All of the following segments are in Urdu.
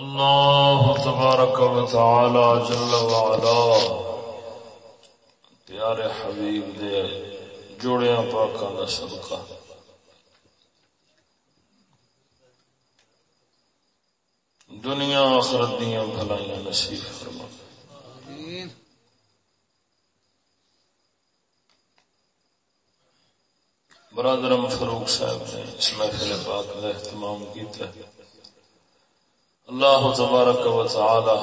اللہ تبارک و تعالی جل وعلا پیارے حبیب دے جوڑیاں پاکاں دا صدقہ۔ دنیا آخرت دیاں بھلائیاں نصیب فرما۔ برادرم فروخ صاحب نے اس محفل پاک کا اہتمام کیا اللہ تبارک و تعالی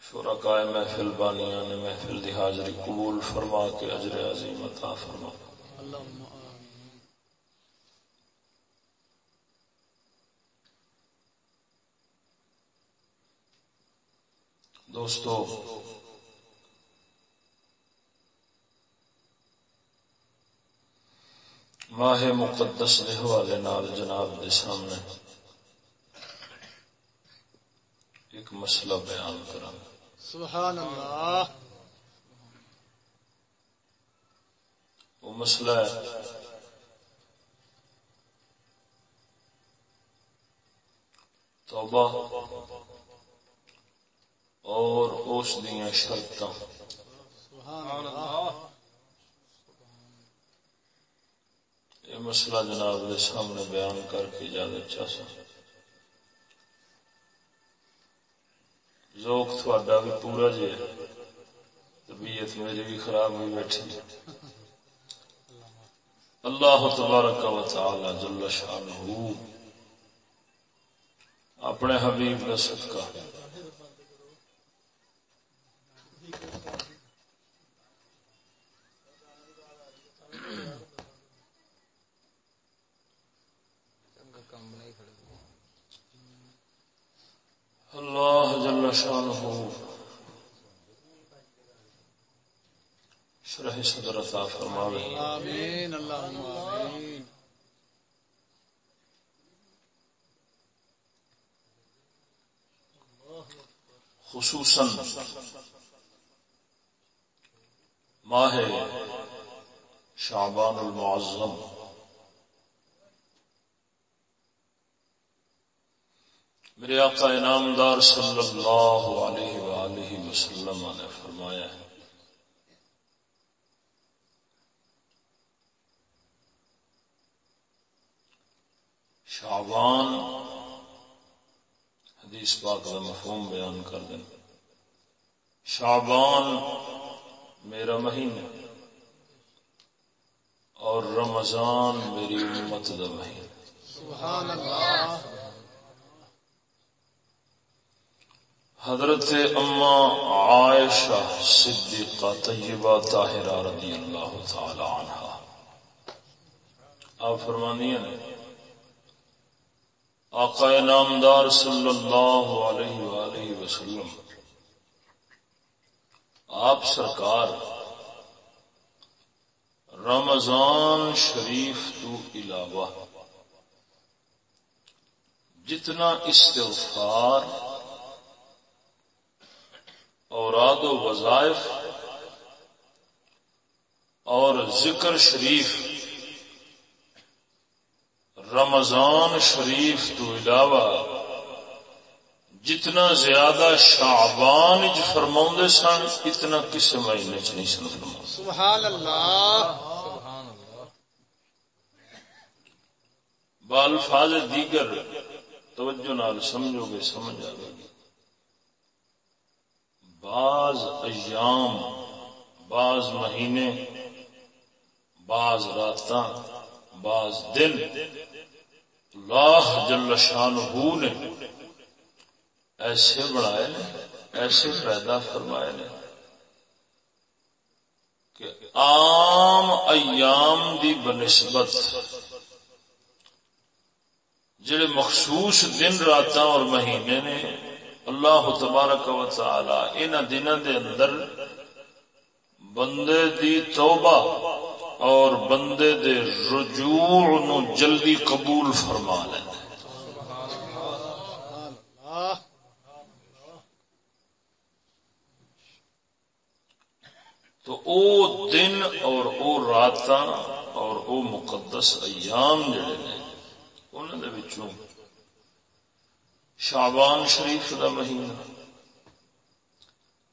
شرکاء محفل بانیاں نے محفل دی حاضری قبول فرما کے اجر عظیم عطا فرما۔ دوستو، ماہ مقدس دے حوالے نال جناب دے سامنے ایک مسئلہ بیان کرا سبحان اللہ۔ وہ مسئلہ ہے۔ توبہ اور اس دیا شرط یہ مسئلہ جناب سامنے بیان کر کے اجازت چاہ سکتا ذوق تھوڑا بھی پورا جی طبیعت میری بھی خراب ہوئی بیٹھی اللہ تبارک و تعالی جل شانہ اپنے حبیب کا صدقہ اللہ جل شانہ شرح صدر عطا فرماوے۔ آمین اللہم آمین۔ خصوصا ماہ شعبان المعظم۔ میرے آقا انعامدار صلی اللہ علیہ وآلہ وسلم نے فرمایا ہے، شعبان حدیث پاک کا مفہوم بیان کر دیں۔ شعبان میرا مہینہ اور رمضان میری امت دا مہینہ۔ سبحان اللہ۔ حضرت اما عائشہ صدیقہ طیبہ طاہرہ رضی اللہ تعالی عنہ۔ آپ فرمانی ہیں۔ آقا نامدار صلی اللہ علیہ وآلہ وسلم، آپ سرکار، رمضان شریف تو علاوہ جتنا استغفار اوراد و وظائف اور ذکر شریف رمضان شریف تو علاوہ جتنا زیادہ شعبان چ فرما سن اتنا کسی مہینے چ نہیں سن فرما سبحان اللہ بالفاظ دیگر توجہ نال سمجھو گے سمجھ آئے گی بعض ایام، بعض مہینے، بعض رات بعض دن، اللہ جل شانہ نے ایسے بنائے نے، ایسے پیدا فرمائے نے کہ عام ایام دی بنسبت جڑے مخصوص دن رات اور مہینے نے اللہ تبارک و تعالی ان دنوں دے اندر بندے دی توبہ اور بندے دے رجوع نو جلدی قبول فرما لینا تو او دن اور او رات اور او مقدس ایام جڑے نے انہوں نے وچوں شعبان شریف کا مہینہ۔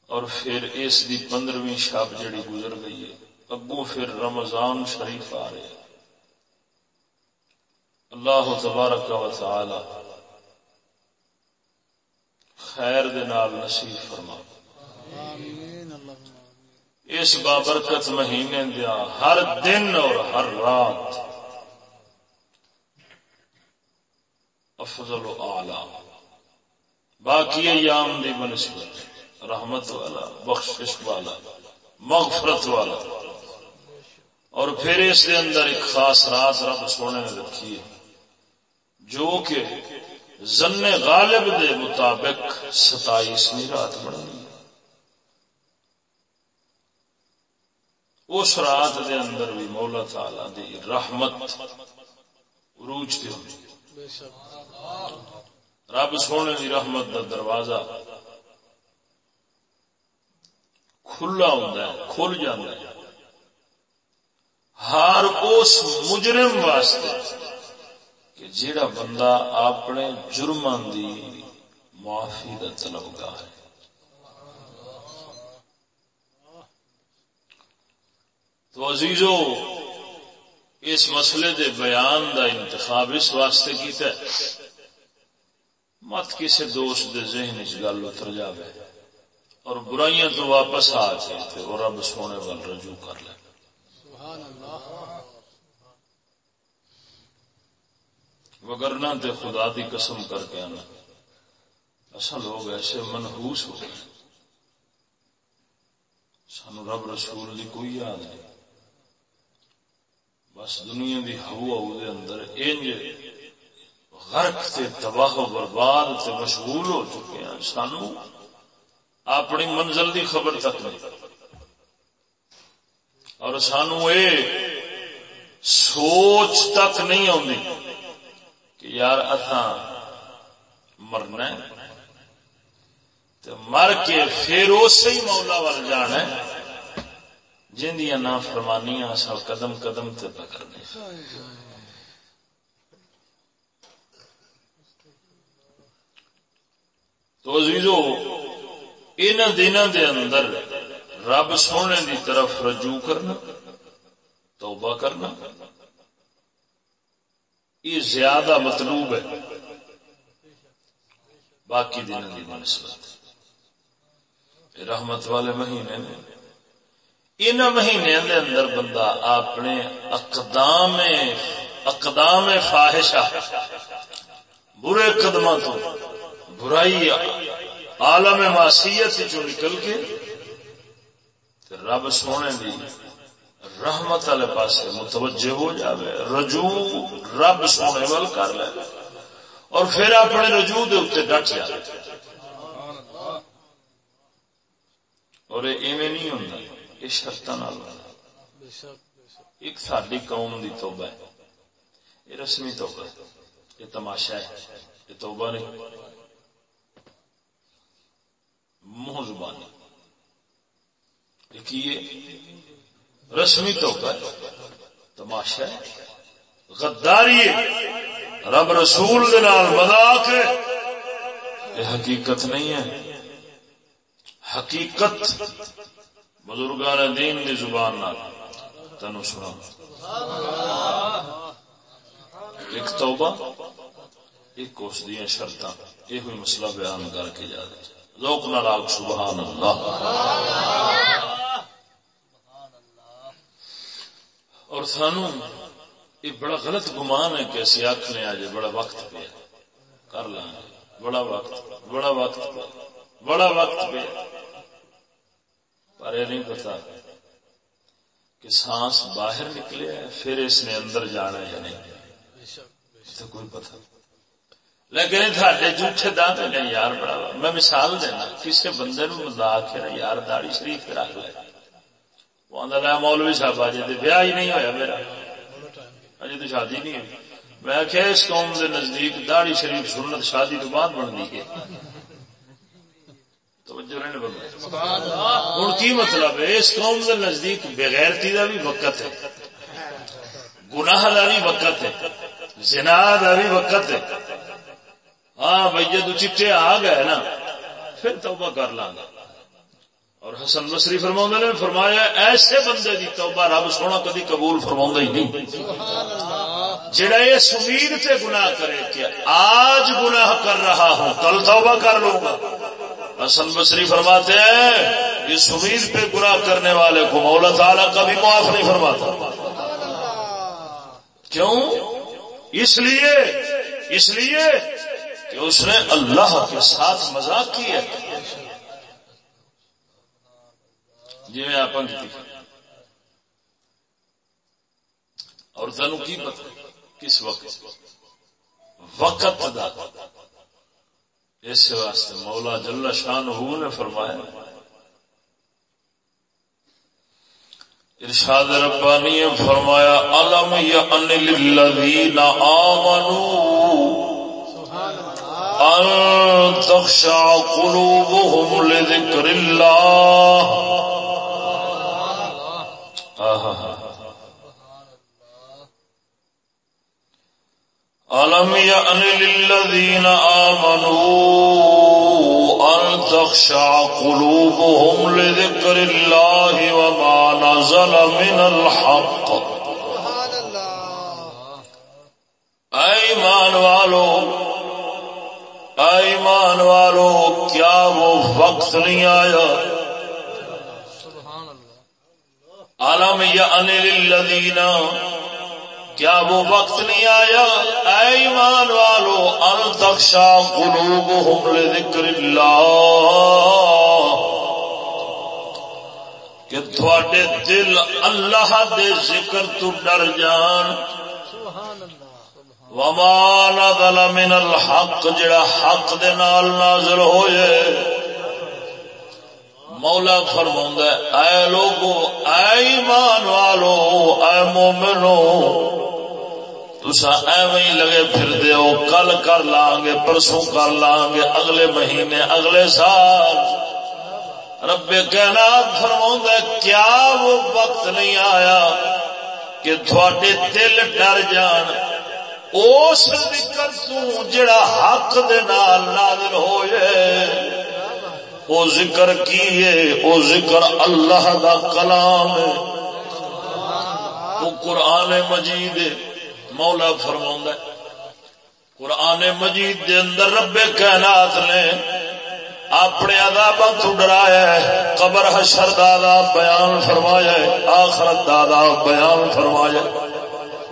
اور پھر اس دی پندرہویں شب جڑی گزر گئی ہے۔ اگوں پھر رمضان شریف آ رہے اللہ تبارک و تعالی خیر دے نال نصیب فرما۔ اس بابرکت مہینے دیا ہر دن اور ہر رات۔ افضل و اعلی۔ باقی ایام دی بنسبت رحمت والا، بخشش والا، مغفرت والا۔ اور پھر اس دے اندر ایک خاص رات رب سونے نے رکھی ہے، جو کہ زن غالب دے مطابق ستائیسویں رات بنی اس رات دے اندر بھی مولا تعالی دی رحمت، عروج تے ہوندی رب سونے دی رحمت دا دروازہ کھلا ہوندا ہے، کھل جاندا ہے۔ ہر اس مجرم واسطے کہ جیڑا بندہ اپنے جرماں دی معافی دا طلبگار ہے۔ تو عزیزو، اس مسئلے دے بیان دا انتخاب اس واسطے کیتا ہے۔ مت کسی دوست دے ذہن اس گل اتر جاوے اور برائیاں تو واپس آ کے تے وہ رب سونے وال رجوع کر لے۔ سبحان اللہ تے خدا دی قسم کر کے آنا۔ اصل لوگ ایسے منحوس ہو گئے۔ سانو رب رسول دی کوئی یاد نہیں۔ بس دنیا دی ہوا دے اندر انج غرق تے تباہ و برباد تے مشغول ہو چکے ہیں سانو اپنی منزل دی خبر تک نہیں اور سانو اے، سوچ تک نہیں آتی کہ یار اتنا مرنا ہے مر کے پھر اسی مولا وال جانا ہے جن دیا نا فرمانیاں اصل قدم قدم تے پکڑنے۔ تو عزیزو ان دنوں دے اندر رب سونے دی طرف رجوع کرنا، توبہ کرنا، یہ زیادہ مطلوب ہے۔ باقی دن کی بنسبت یہ رحمت والے مہینے نے۔ ان مہینے دے اندر بندہ اپنے اقدام اقدام فاحشہ برے قدموں تو برائی عالم معصیت چو نکل کے رب سونے دی رحمت والے پاسے متوجہ ہو جاوے، رجوع رب سونے وال کر لے اور پھر اپنے رجوع دے اتنے ڈٹ جائے اور ایویں نہیں ہوتا یہ شرط ایک ساری قوم دی توبہ ہے، یہ رسمی توبہ ہے، یہ تماشا ہے، یہ توبہ نہیں۔ منہ زبانی دیکھیے رسمی توبہ تماشا ہے۔ غداری ہے۔ رب رسول دے نال مذاق ہے۔ یہ حقیقت نہیں ہے۔ حقیقت بزرگان دین دی زبان نال سنا۔ ایک توبہ، ایک اس دیا شرط یہ ہوئی مسئلہ بیان کر کے جا دے لوک نہ لاگ، سبحان اللہ۔ اور سانو، یہ بڑا غلط گمان ہے کہ اسی آخنے آج بڑا وقت پہ کر لیں بڑا وقت بڑا وقت پہ، بڑا وقت پہ۔ پر یہ نہیں پتا کہ سانس باہر نکلے پھر اس نے اندر جانا ہے یا نہیں۔ تو کوئی پتا لیکن تھے جھوٹے دانت نے یار بڑا میں مثال دینا کسی بندے نو مزاق ہے یار داڑی شریف رکھ لے۔ وہ آدھا میں مولوی صاحب آج بیاہ ہی نہیں ہویا میرا۔ اجے تو شادی نہیں ہوئی۔ میں آخیا اس قوم کے نزدیک داڑی شریف سنت شادی تو بعد بنتی ہے۔ ہوں کی مطلب ہے؟ اس قوم کے نزدیک بغیرتی کا بھی وقت ہے۔ گناہ کا بھی وقت ہے۔ زنا کا بھی وقت ہے۔ ہاں بھائی جدو چٹے آ گئے نا۔ پھر توبہ کر لاں گا اور حسن بصری فرما نے فرمایا ایسے بندے دی توبہ رب سونا کدی قبول فرما ہی نہیں۔ جڑا یہ سمید سے گناہ کرے کہ آج گناہ کر رہا ہوں کل توبہ کر لوں گا۔ حسن بصری فرماتے ہیں یہ سمید پہ گناہ کرنے والے کو مولا تعالیٰ کبھی معاف نہیں فرماتا۔ کیوں؟ اس لیے اس لیے کہ اس نے اللہ کے ساتھ مذاق کی ہے جی میں آپ اور تینوں کی پتا کس وقت؟ وقت ادا۔ اس واسطے مولا جل شان ہو نے فرمایا، ارشاد ربانی فرمایا، علم یا ان للذین آمنوا ان تخشع قلوبهم لذكر الله. ألم يأن للذين آمنوا أن تخشع قلوبهم لذكر الله وما نزل من الحق؟ ایمان والو ایمان والو، کیا وہ وقت نہیں آیا؟ عالم یا انل الدینا کیا وہ وقت نہیں آیا؟ اے ایمان والو، ان تخشا قلوب ہم ذکر اللہ، کہ تھوڑے دل اللہ دے ذکر تو ڈر جان۔ سبحان اللہ وما نزل من الحق، جڑا حق دے نال نازل ہوئے۔ مولا فرما اے لوگو، اے ایمان والو، اے مومنو تسا ایویں لگے پھر دیو کل کر لان گے، پرسوں کر لان گے، اگلے مہینے، اگلے سال۔ رب کائنات فرما کیا وہ وقت نہیں آیا کہ تھوڑے دل ڈر جان اس ذکر تو جڑا حق دے نال نازل ہوئے او ذکر کیے او ذکر اللہ دا کلام ہے۔ او قرآن مجید مولا فرماؤں قرآن مجید دے اندر رب کائنات نے اپنے عذاب تو ڈرایا ہے۔ قبر حشر دادا بیان فرمایا ہے، آخرت دادا بیان فرمایا ہے۔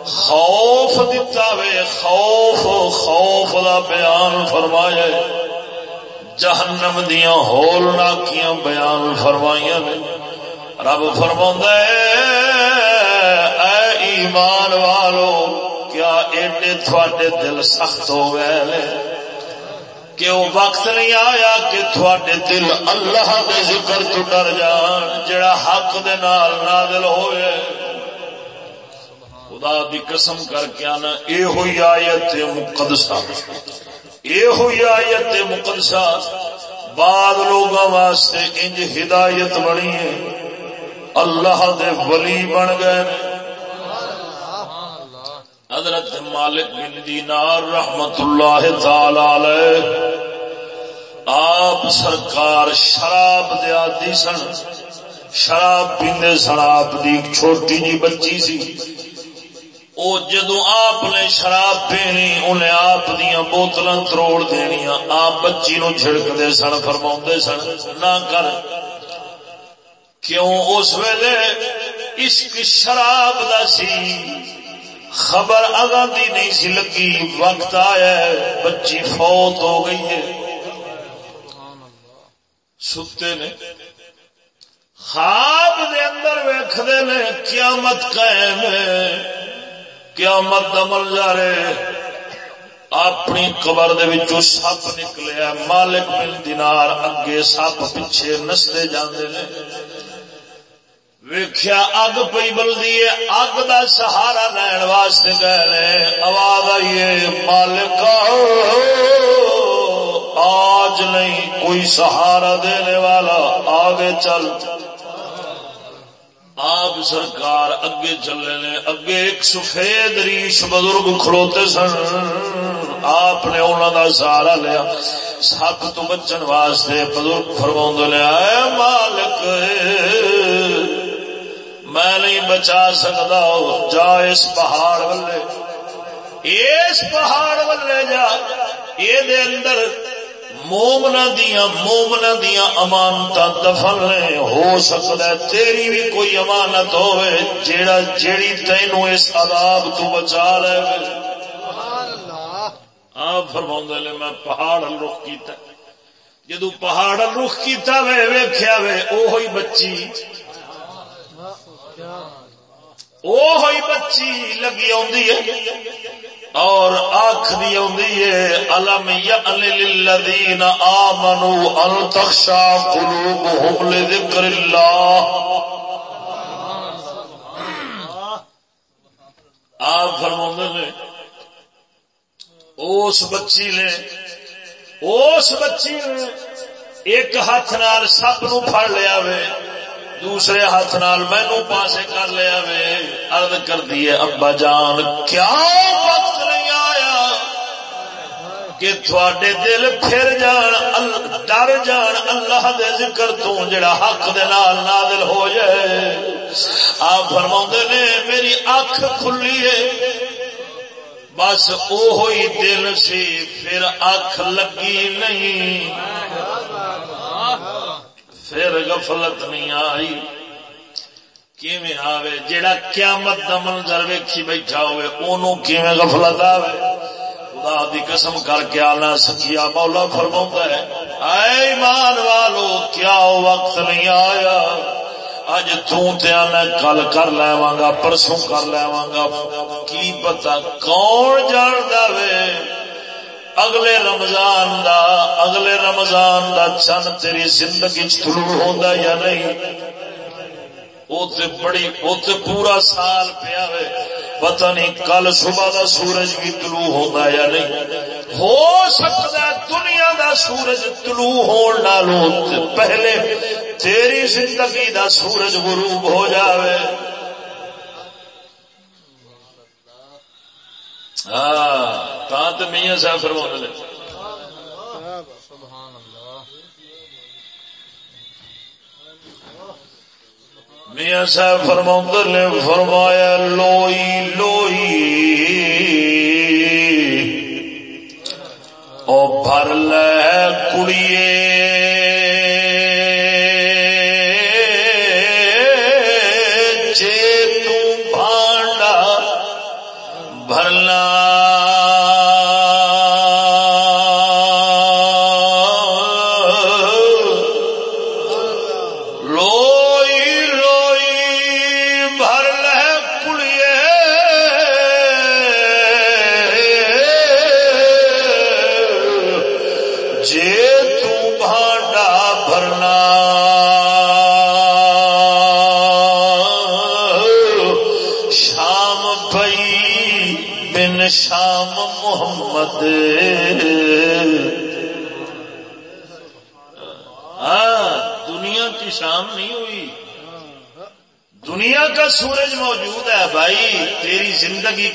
خوف دتا وے، خوف خوف دا بیان فرمایا جہنم دیا ہول ناکیاں بیان فرمائیاں نے۔ رب فرما اے ایمان والو، کیا ایڈے تھوڑے دل سخت ہو گئے کہ وہ وقت نہیں آیا کہ تھوڑے دل اللہ کے ذکر تو ڈر جان، جڑا حق دے نال نازل ہوئے؟ خدا دی قسم کر کے آنا، اے ہوئی آیت مقدسہ۔ اے ہوئی آیت مقدسہ۔ بعد لوگوں واسطے انج ہدایت بنی ہے۔ اللہ دے ولی بن گئے حضرت مالک بن دینار رحمت اللہ تعالی علیہ۔ آپ سرکار شراب دیا دی سن۔ شراب پیندے سن، آپ دی چھوٹی جی بچی سی۔ او جدو آپ نے شراب پینی، انہیں آپ دیا بوتل تروڑ دنیا آپ بچی نو چھڑک دے سن فرما سن، نہ کر۔ کیوں؟ اس ویلے عشق شراب دا سی۔ خبر اگا دی نہیں سی، لگی وقت آیا ہے، بچی فوت ہو گئی ہے۔ ستے نے۔ خواب دے اندر ویخ نے، قیامت قائم ہے۔ قیامت عمل جا رہے۔ اپنی قبر دے سپ نکلیا مالک بن دینار اگے سپ پیچھے نستے جاندے نے۔ ویخیا اگ پی بلدی ہے۔ اگ دا سہارا لین واسطے گئے نے۔ آواز آئیے مالک آج نہیں، کوئی سہارا دینے والا۔ آگے چل۔ آپ سرکار اگے چلے نے، اگے ایک سفید ریش بزرگ کھلوتے سن۔ آپ نے انہوں دا سہارا لیا۔ سب تو بچن واسطے بزرگ فرما لیا اے مالک، میں نہیں بچا سکتا جا اس پہاڑ والے۔ اس پہاڑ والے جا، یہ اندر مومنا دیا مومنا دیا امانت دفن نے ہو سکتا ہے تیری بھی کوئی امانت ہوئے جیڑا جیڑی تینو اس عذاب تو بچا رہے آپ فرما نے میں پہاڑ رخ کیتا جدو پہاڑ رخ کیتا وے ویخیا وے، اوہی بچی۔ اوہی بچی لگی آدھی ہے اور آخری الم للذین آمنوا ان تخشى قلوبهم لذکر اللہ۔ آپ فرما نے، اس بچی نے، اس بچی نے ایک ہاتھ نال سب نو پھڑ لیا وے۔ دوسرے ہاتھ نال مینو پاسے کر لیا وے ارد کر دیے ابا جان، کیا وقت نہیں آیا کہ تھوڑے دل پھر جان ڈر جان، اللہ دے ذکر تو جڑا حق دے نال نازل ہو جائے۔ آپ فرما نے، میری اکھ کھلی ہے۔ بس او دل سی، پھر اکھ لگی نہیں۔ پھر غفلت نہیں آئی۔ کیویں آوے؟ جیڑا قیامت دا منظر ویکھی بیٹھا ہوئے، اونوں کیویں غفلت آوے؟ خدا دی قسم کر کے آنا سکیا مولا فرماوندا ہے، اے ایمان والو، کیا وقت نہیں آیا؟ اج تے آنا، کل کر لواں گا، پرسوں کر لواں گا۔ کی پتہ کون جاندا وے؟ اگلے رمضان دا، اگلے رمضان دا چند تیری زندگی طلوع ہوتا یا نہیں؟ بڑی اتنے پورا سال پیا پتہ نہیں کل صبح دا سورج بھی طلوع ہوتا یا نہیں؟ ہو سکتا دنیا دا سورج طلوع ہون پہلے تیری زندگی دا سورج غروب ہو جاوے۔ ہاں۔ تو میاں صاحب فرما لے میاں صاحب فرما نے فرمایا، لوئی لوئی۔ او بھر لے کڑیے۔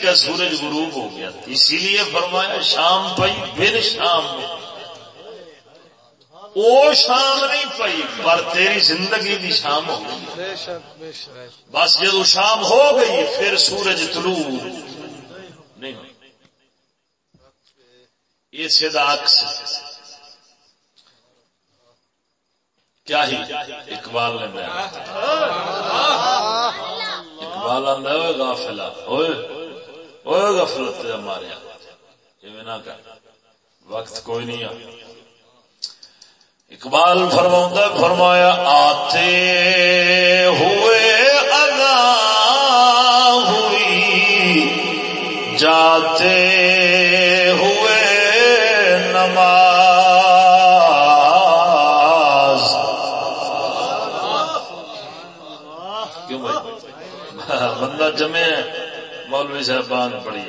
کا سورج غروب ہو گیا۔ اسی لیے فرمایا شام پئی پھر شام وہ شام نہیں پئی پر تیری زندگی کی شام ہو گئی۔ بس جدو شام ہو گئی پھر سورج طلوع نہیں یہ سیدھا کیا ہی؟ اقبال نے بیان اقبال آدھا ہوئے گافلا ہوئے۔ ہوئے غفلت ہمارے یہ نہ کر۔ وقت کوئی نہیں آ اقبال فرما فرمایا، آتے ہوئے ادا ہوئی، جاتے جمے مولوی صاحب بانگ پڑی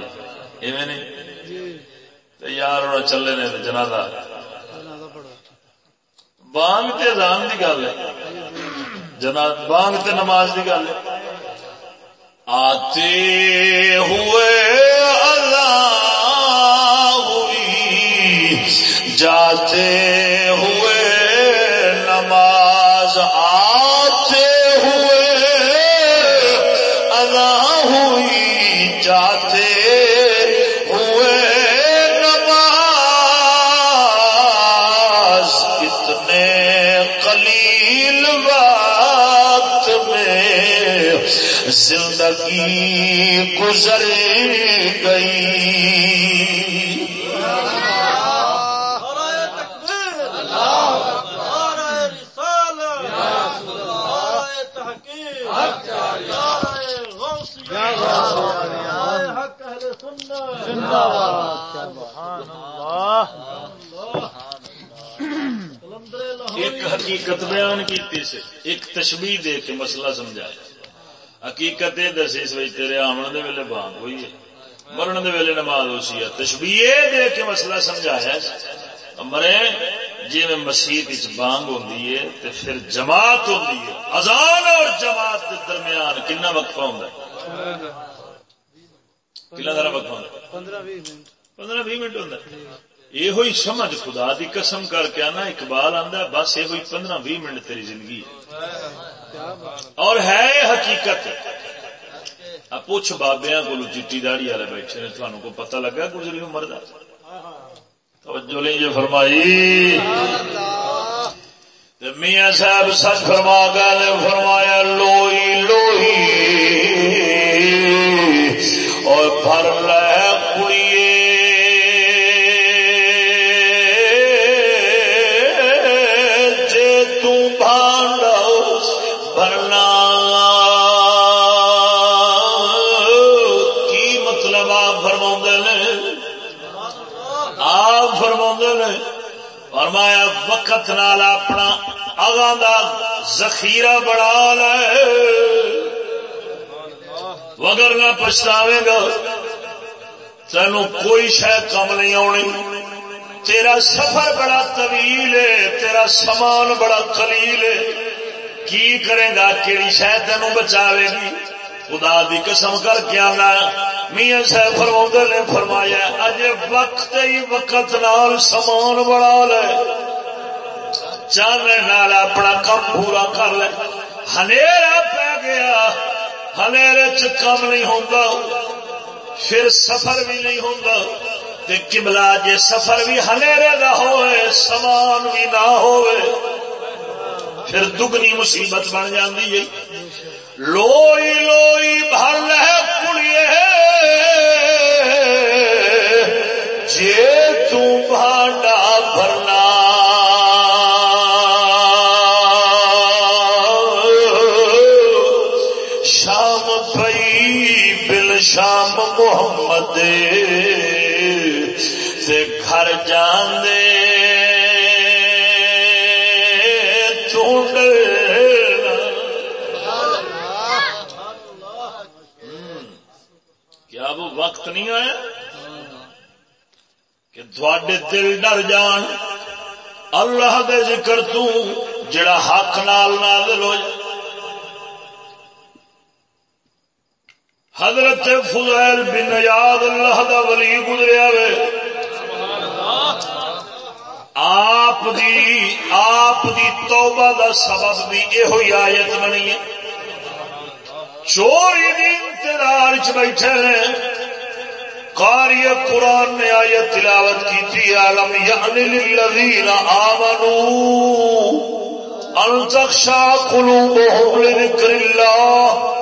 ایویں نہیں؟ یار اور چلے نے جنازہ۔ بانگ تے اذان دی گل ہے۔ جنا بانگ تے نماز دی گل ہے۔ آتے ہوئے اللہ ہوئی۔ جاتے ہوئے نماز آتے سنت کلندر لاہوری ایک حقیقت بیان کی ایک تشبیح دے کے مسئلہ سمجھایا حقیقت یہ دسی اس ویچ تیرے آمن دے ویلے بانگ ہوئی ہے۔ مرن دے ویلے نماز ہوئی ہے۔ تشبیح یہ دے کے مسئلہ سمجھایا مرے جی میں مسیح بانگ ہوندی ہے تے پھر جماعت ہوندی ہے۔ اذان اور جماعت دے درمیان کنا وقفہ ہوندا ہے؟ کنا ذرا وقفہ ہے؟ پندرہ بھی منٹ۔ ہوتا یہ ہوئی سمجھ خدا دی قسم کر کے آنا اقبال آندا ہے بس یہ ہوئی پندرہ بھی منٹ تیری زندگی ہے۔ اور ہے حقیقت. پوچھ بابیا کو چیٹی داڑی والے بیٹھے نے تھانوں کو پتہ لگا گزری عمر دا؟ توجہ نہیں جو فرمائی. میاں صاحب سچ فرما گئے فرمایا لوئی لوئی اور بھر وقت نال اپنا اگاں دا ذخیرہ بڑا لے۔ وگر نہ پچھتاوے گا تینو کوئی شہ کم نہیں آنی۔ تیرا سفر بڑا طویل ہے، تیرا سامان بڑا قلیل ہے۔ کی کرے گا، کیڑی شہ تینو بچاوے گی؟ خدا دی قسم کر کے آنا۔ میاں صاحب فرما نے فرمایا اج وقت ہی وقت نال سامان بڑا لے۔ چانے نال اپنا کم پورا کر لے ہنیرا پی گیا ہنیرے چ کم نہیں ہوتا پھر سفر بھی نہیں ہوتا کملا جے سفر بھی ہنیرے کا ہوئے سامان بھی نہ ہوئے پھر دگنی مصیبت بن جاتی ہے لوئی لوئی بھر لے کڑیے جے تو بھانڈا گھر کیا وہ وقت نہیں آیا؟ کہ تھوڑے دل ڈر جان، اللہ دے ذکر تو جڑا حق نال نازل ہو جائے حضرت فضیل بن یاد اللہ دا ولی گزریا وے۔ آپ دی آپ دی توبہ دا سبب بھی یہ آیت بنی ہے۔ چوری دی انتظار چ بیٹھے ہیں۔ قاری قرآن نے آیت تلاوت کی تھی عالم یعنی للذین آمنوا ان تخشا قلوبهم لذکر اللہ۔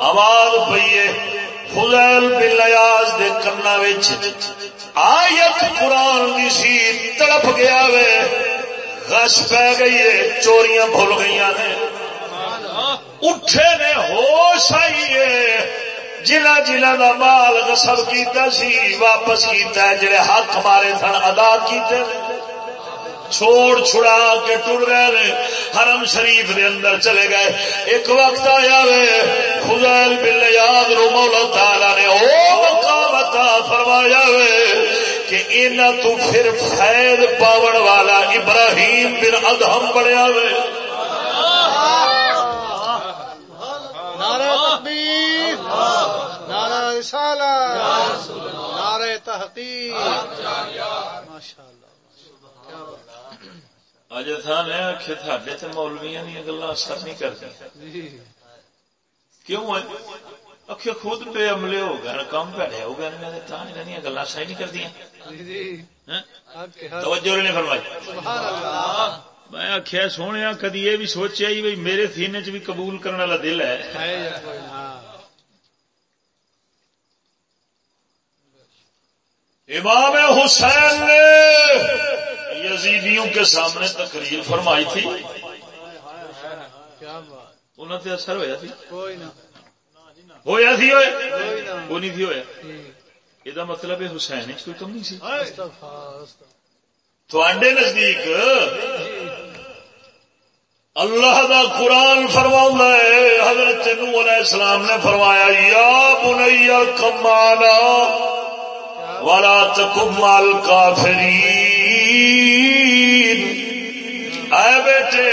آواز پیے فضیل بن لیاز دے کرنا وچ آیت قرآن دی سی تڑپ گیا وے، غش پہ گئی ہے، چوریاں بھول گئی نے۔ اٹھے نے، ہوش آئیے جنہ جنہ دا مال غصب کیتا سی، واپس کیتا ہے، جڑے حق مارے سن، ادا کیتے چھوڑ چھڑا کے ٹر رہے نے، حرم شریف دے اندر چلے گئے۔ ایک وقت آیا وے، خزیل بن یاد رو مولا تعالی نے او مقام عطا فرمایا وے کہ انہاں تو پھر فیض پاون والا ابراہیم بن ادہم بنیا وے۔ نعرہ تکبیر، نعرہ رسالہ نعرہ تحقیق۔ ماشاء اللہ اج تھا نے آخے تھے تو مولویا دیا گلا اثر نہیں کرتی جی کیوں ہے خود بے عملے ہو گئے کم پیڑے ہو گئے میں گلا صحیح نہیں جی جی توجہ نے فرمائی اللہ میں آخیا سونے کدی یہ بھی سوچیا ہی بھائی میرے سینے چ بھی قبول کرنے والا دل ہے امام حسین نے یزیدیوں کے سامنے تقریر فرمائی تھی۔ کیا بات۔ انہوں تے اثر ہویا سی؟ کوئی نہ۔ ہویا سی ہوئے؟ وہ نہیں تھی ہویا جی یہ مطلب ہے حسین کوئی کمی سی؟ استغفار استغفار۔ تھوڑے نزدیک۔ اللہ دا قرآن فرما ہے حضرت نو علیہ السلام نے فرمایا یا بنیا کمانا والا تکمال کافرین اے بیٹے،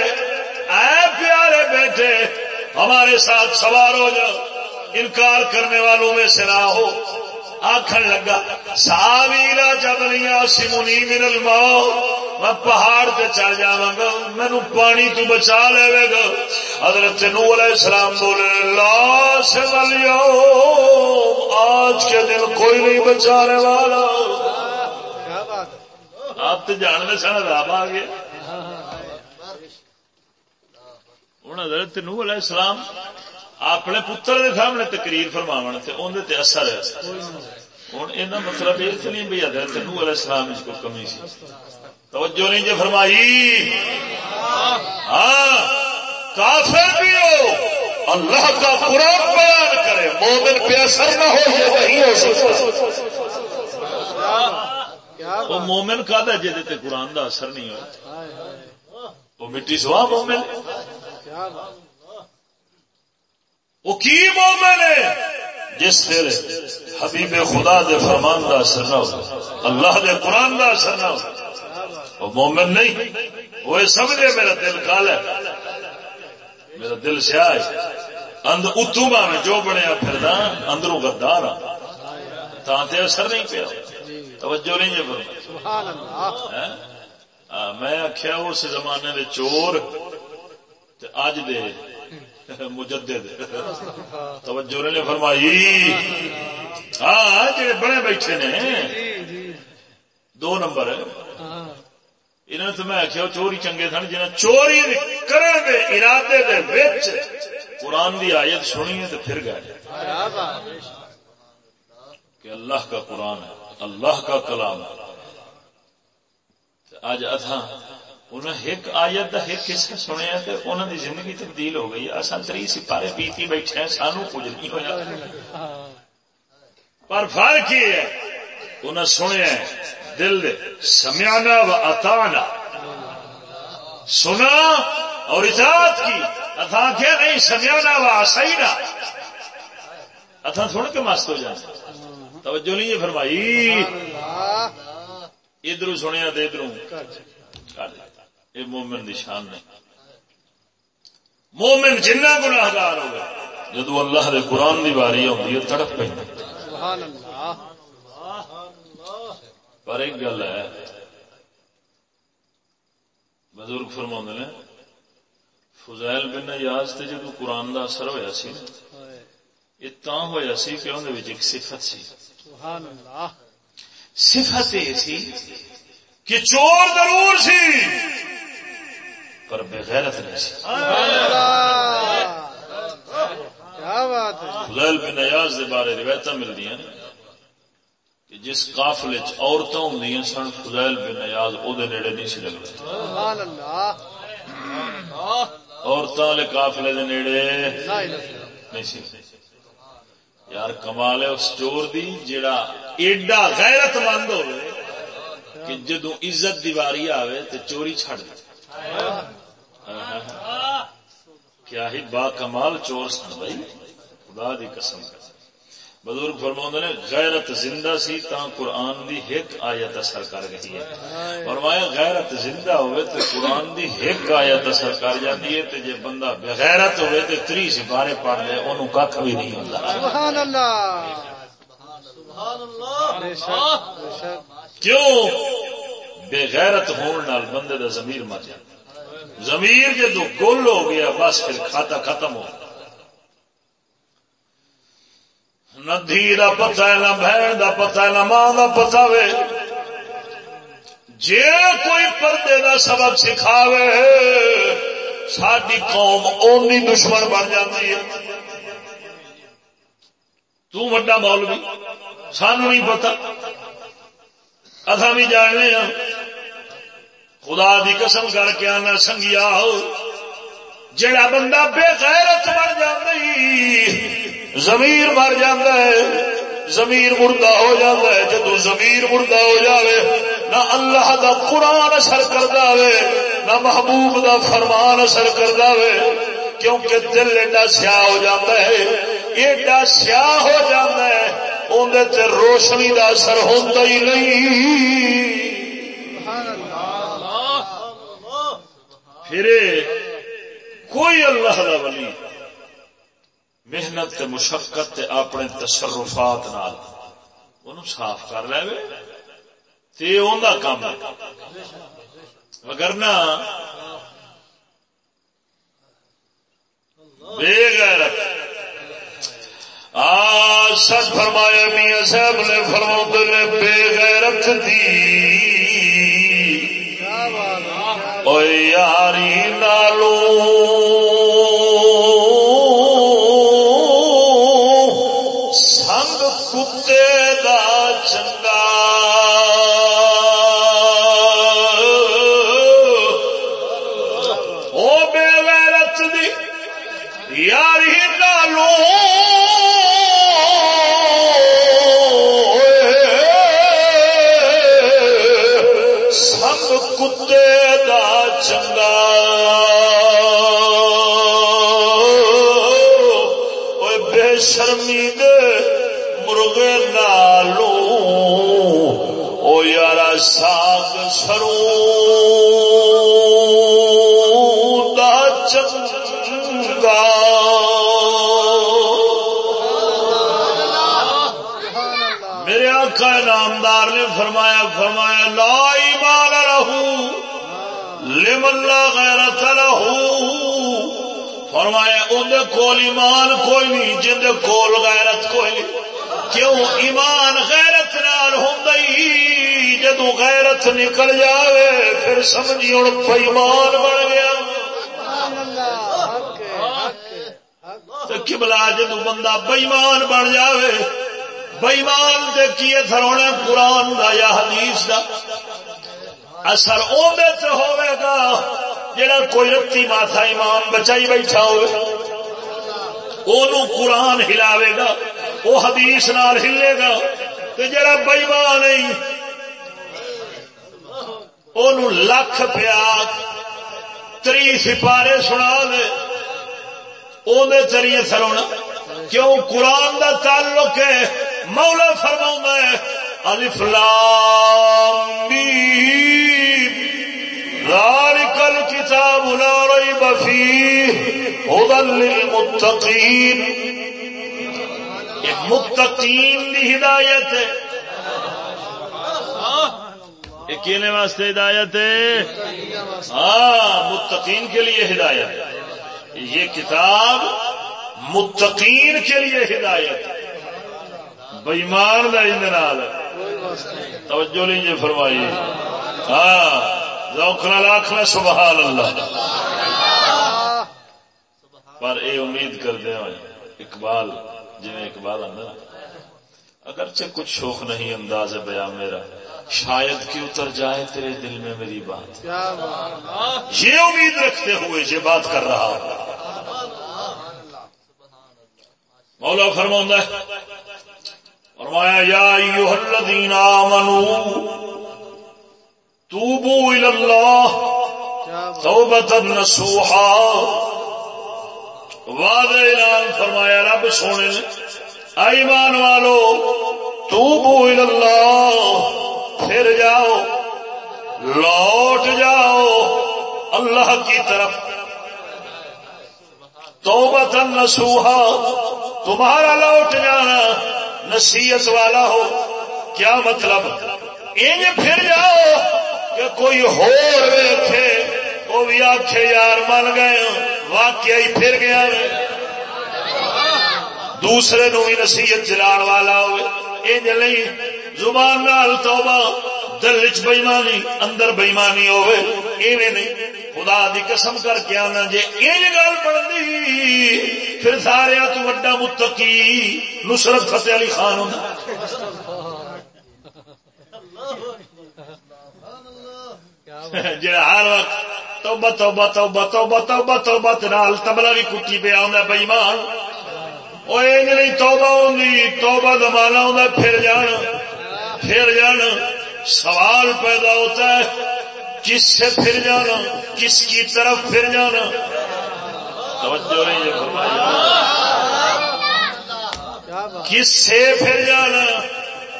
اے پیارے بیٹے، ہمارے ساتھ سوار ہو جاؤ۔ انکار کرنے والوں میں سے نہ ہو۔ آخر لگا ساویرا جبلیا سمنی من الماء میں پہاڑ تے چڑھ جاواں گا مینو پانی تو بچا لے گا۔ حضرت نوح علیہ السلام بولے، لا سے آج کے دن کوئی نہیں بچانے والا۔ آپ تو جاننے سن عذاب آ گیا۔ ہوں حضرت نوح علیہ السلام اپنے پتر کے سامنے تقریر فرماو تے اندر تے اثر ہے۔ ہوں یہ مطلب یہ تو نہیں بھی حضرت نوح علیہ السلام اس کو کمی سی۔ توجہ نہیں جو فرمائی۔ ہاں کافر بھی ہو، اللہ کا قرآن بیان کرے۔ مومن پہ اثر نہ ہو، یہ وہی ہو سکتا وہ مومن کا جی قرآن دا اثر نہیں ہوا وہ مٹی سوا مومن وہ کی مومن ہے؟ جس تیرے حبیب خدا دے فرمان دا اثر نہ ہو اللہ دے قرآن دا اثر نہ ہو وہ مومن نہیں۔ وہ سمجھے میرا دل کال ہے۔ میرا دل سیاہ ہے۔ اند اتو میں جو بنیا پھر اندروں گدار ہاں تا تے اثر نہیں پیا۔ توجہ نہیں جی سبحان اللہ. ہیں؟ آ، میں آخیا اس زمانے دے چور تے اج دے مجدد۔ توجہ نے فرمائی؟ ہاں جڑے بڑے بیٹھے نے جی جی دو نمبر ہاں۔ انہوں نے تو میں آخیا چوری چنگے سن جنہیں چوری کرنے دے ارادے دے وچ قرآن دی آیت سنی ہے تو پھر گئے۔ کہ اللہ کا قرآن ہے۔ اللہ کا کلام۔ اج اتھا انہیں ایک آیت دا ایک قصہ سنیا تے انہوں دی زندگی تبدیل ہو گئی اصل تری سپارے پیتی بیٹھے ہیں، سانو کچھ نہیں ہویا۔ پر فرق یہ ہے؟ انہیں سنیا دل دے سمیانا و اتانا سنا اور اجازت کی۔ اتھا کیا؟ نہیں سمیانا و آسائنا اتھا سن کے مست ہو جانا۔ توجہ نہیں ہے فرمائی؟ ادھر سنیا تو ادھر۔ یہ مومن دی شان نہیں مومن جنہ گناہگار ہوگا۔ جدو اللہ دے قرآن دی باری ہوتی ہے تڑپ پہ پر ایک گل ہے۔ بزرگ فرما نے فضائل بن یاز تے جدو قرآن دا اثر ہویا سی یہ تا ہویا سی کہ اندر ایک صفت سی۔ سبحان اللہ۔ صفت یہ سی کہ چور ضرور سی پر بغیرت نہیں سی سبحان اللہ۔ کیا بات ہے۔ فضائل بن نیاز دے بارے روایتاں ملدی ہیں کہ جس قافلے چ عورتاں ہوندیاں سن فضائل بن نیاز او دے نیڑے نہیں سی لگدے سبحان اللہ۔ عورتاں والے قافلے دے نیڑے نہیں سی یار کمال ہے اس چور دی جڑا ایڈا غیرت مند ہو کہ جدو عزت دیواری آوے تے چوری چھڑ دے۔ کیا ہی با کمال چور سن بھائی، خدا دی قسم۔ کر بزرگ فرما نے غیرت زندہ سی تا قرآن دی ایک آیت اثر کر گئی ہے۔ فرمایا غیرت زندہ ہوئے تو قرآن دی ایک آیت اثر کر جاتی ہے تے جے بندہ بغیرت ہوئے تے تری سپارے پڑھ لے انہوں کھ بھی نہیں ہوتا۔ سبحان اللہ! کیوں بے غیرت ہون نال بندے دا ضمیر مر جائے ضمیر جدو گل ہو گیا بس پھر کھاتا ختم ہو نہ دھی کا پتا ہے نہ بہن کا پتا ہے نہ ماں کا پتا وے۔ جے کوئی پردے کا سبق سکھاوے ساری قوم اونی دشمن بن جاتی ہے۔ تو وڈا مولوی، سانو نہیں پتا اصا بھی جاننے ہاں خدا دی قسم کر کے آنا سنگیا جڑا بندہ بے غیرت بن جاتی زمیر مر جاتا ہے، زمیر مردہ ہو جاتا ہے، جدو زمیر مردہ ہو جاوے، نہ اللہ دا قرآن اثر کرتا وے نہ محبوب دا فرمان اثر کرتا وے کیونکہ دل ایڈا سیاہ ہو جاتا ہے۔ ایڈا سیاہ ہو جاتا ہے اندر تے روشنی دا اثر ہوتا ہی نہیں۔ پھر کوئی اللہ دا ولی محنت تے مشقت تے اپنے تصرفات نال۔ انہوں صاف کر لے تے اون دا کام ہے وگرنہ بے غیرت۔ آج سچ فرمایا میاں صاحب نے فرما نے بے غیرت دی۔ او یاری نالو یار ہی سنگ نے فرمایا فرمایا لا ایمان رہو لمن لا غیرت فرمایا اندر کول ایمان کوئی نہیں جن کول غیرت کوئی نہیں۔ کیوں؟ ایمان غیرت نال ہوندئی جدو غیرت نکل جاوے پھر سمجھی ہوں پیمان بن گیا۔ کبلا جدو بندہ بےمان بن جاوے بےمان دے کی اثر ہونا قرآن دا یا حدیث دا۔ اثر اندر چ ہوے گا جڑا کوئی رتی ماتھا امام بچائی بیٹھا ہوئے۔ اونوں قرآن ہلاوے گا وہ حدیث نال ہلے گا۔ تے جڑا بےمان نہیں اونوں لکھ پیا تری سپارے سنا دے۔ اندر چریے اثر ہونا۔ کیوں؟ قرآن دا تعلق ہے۔ مولا فرما ہے، الف لام میم۔ ذالک الکتاب لا ریب فیہ ہدى للمتقین۔ متقین دی ہدایت ہے۔ یہ کینے واسطے ہدایت ہے؟ ہاں متقین کے لیے ہدایت۔ یہ کتاب متقین کے لیے ہدایت ہے۔ بےمان کا اندال توجہ لیجیے ہاں لوکھنا لاکھنا سبحان اللہ پر اے امید کرتے ہیں اقبال جی اقبال آدھا اگرچہ کچھ شوق نہیں، انداز ہے بیان میرا۔ شاید کہ اتر جائے تیرے دل میں میری بات۔ یہ امید رکھتے ہوئے یہ بات کر رہا ہوں۔ مولا فرما فرمایا، یا ایوہ الذین آمنوا توبوا الى اللہ توبتا نسوحا وعدہ اعلان فرمایا، رب سونے نے ایمان والو توبوا الى اللہ پھر جاؤ، لوٹ جاؤ اللہ کی طرف۔ توبتا نسوحا تمہارا لوٹ جانا نصیحت والا ہو، کیا مطلب؟ ان پھر جاؤ کہ کوئی ہور ویکھے، وہ بھی آخے یار من گئے ہاں، واقعی پھر گیا دوسرے نو بھی نصیحت چلان والا ہوئے۔ نہیں زبان نال توبہ، دل چ بےمانی، اندر بےمانی ہوئے۔ ایویں نہیں۔ خدا دی قسم کر کے آنا جی یہ گل بنتی، پھر سارے تو وڈا متقی، نصرت فتح علی خان ہوں جڑا ہر وقت توبہ توبہ توبہ توبہ توبہ توبہ نال تبلا بھی کٹی پہ آؤں بئیمان وہ نہیں توبہ ہوگی توبہ دمانا ہوں پھر جان پھر جان، سوال پیدا ہوتا ہے۔ کس سے پھر جانا؟ کس کی طرف پھر جانا؟ توجہ نہیں کس سے پھر جانا؟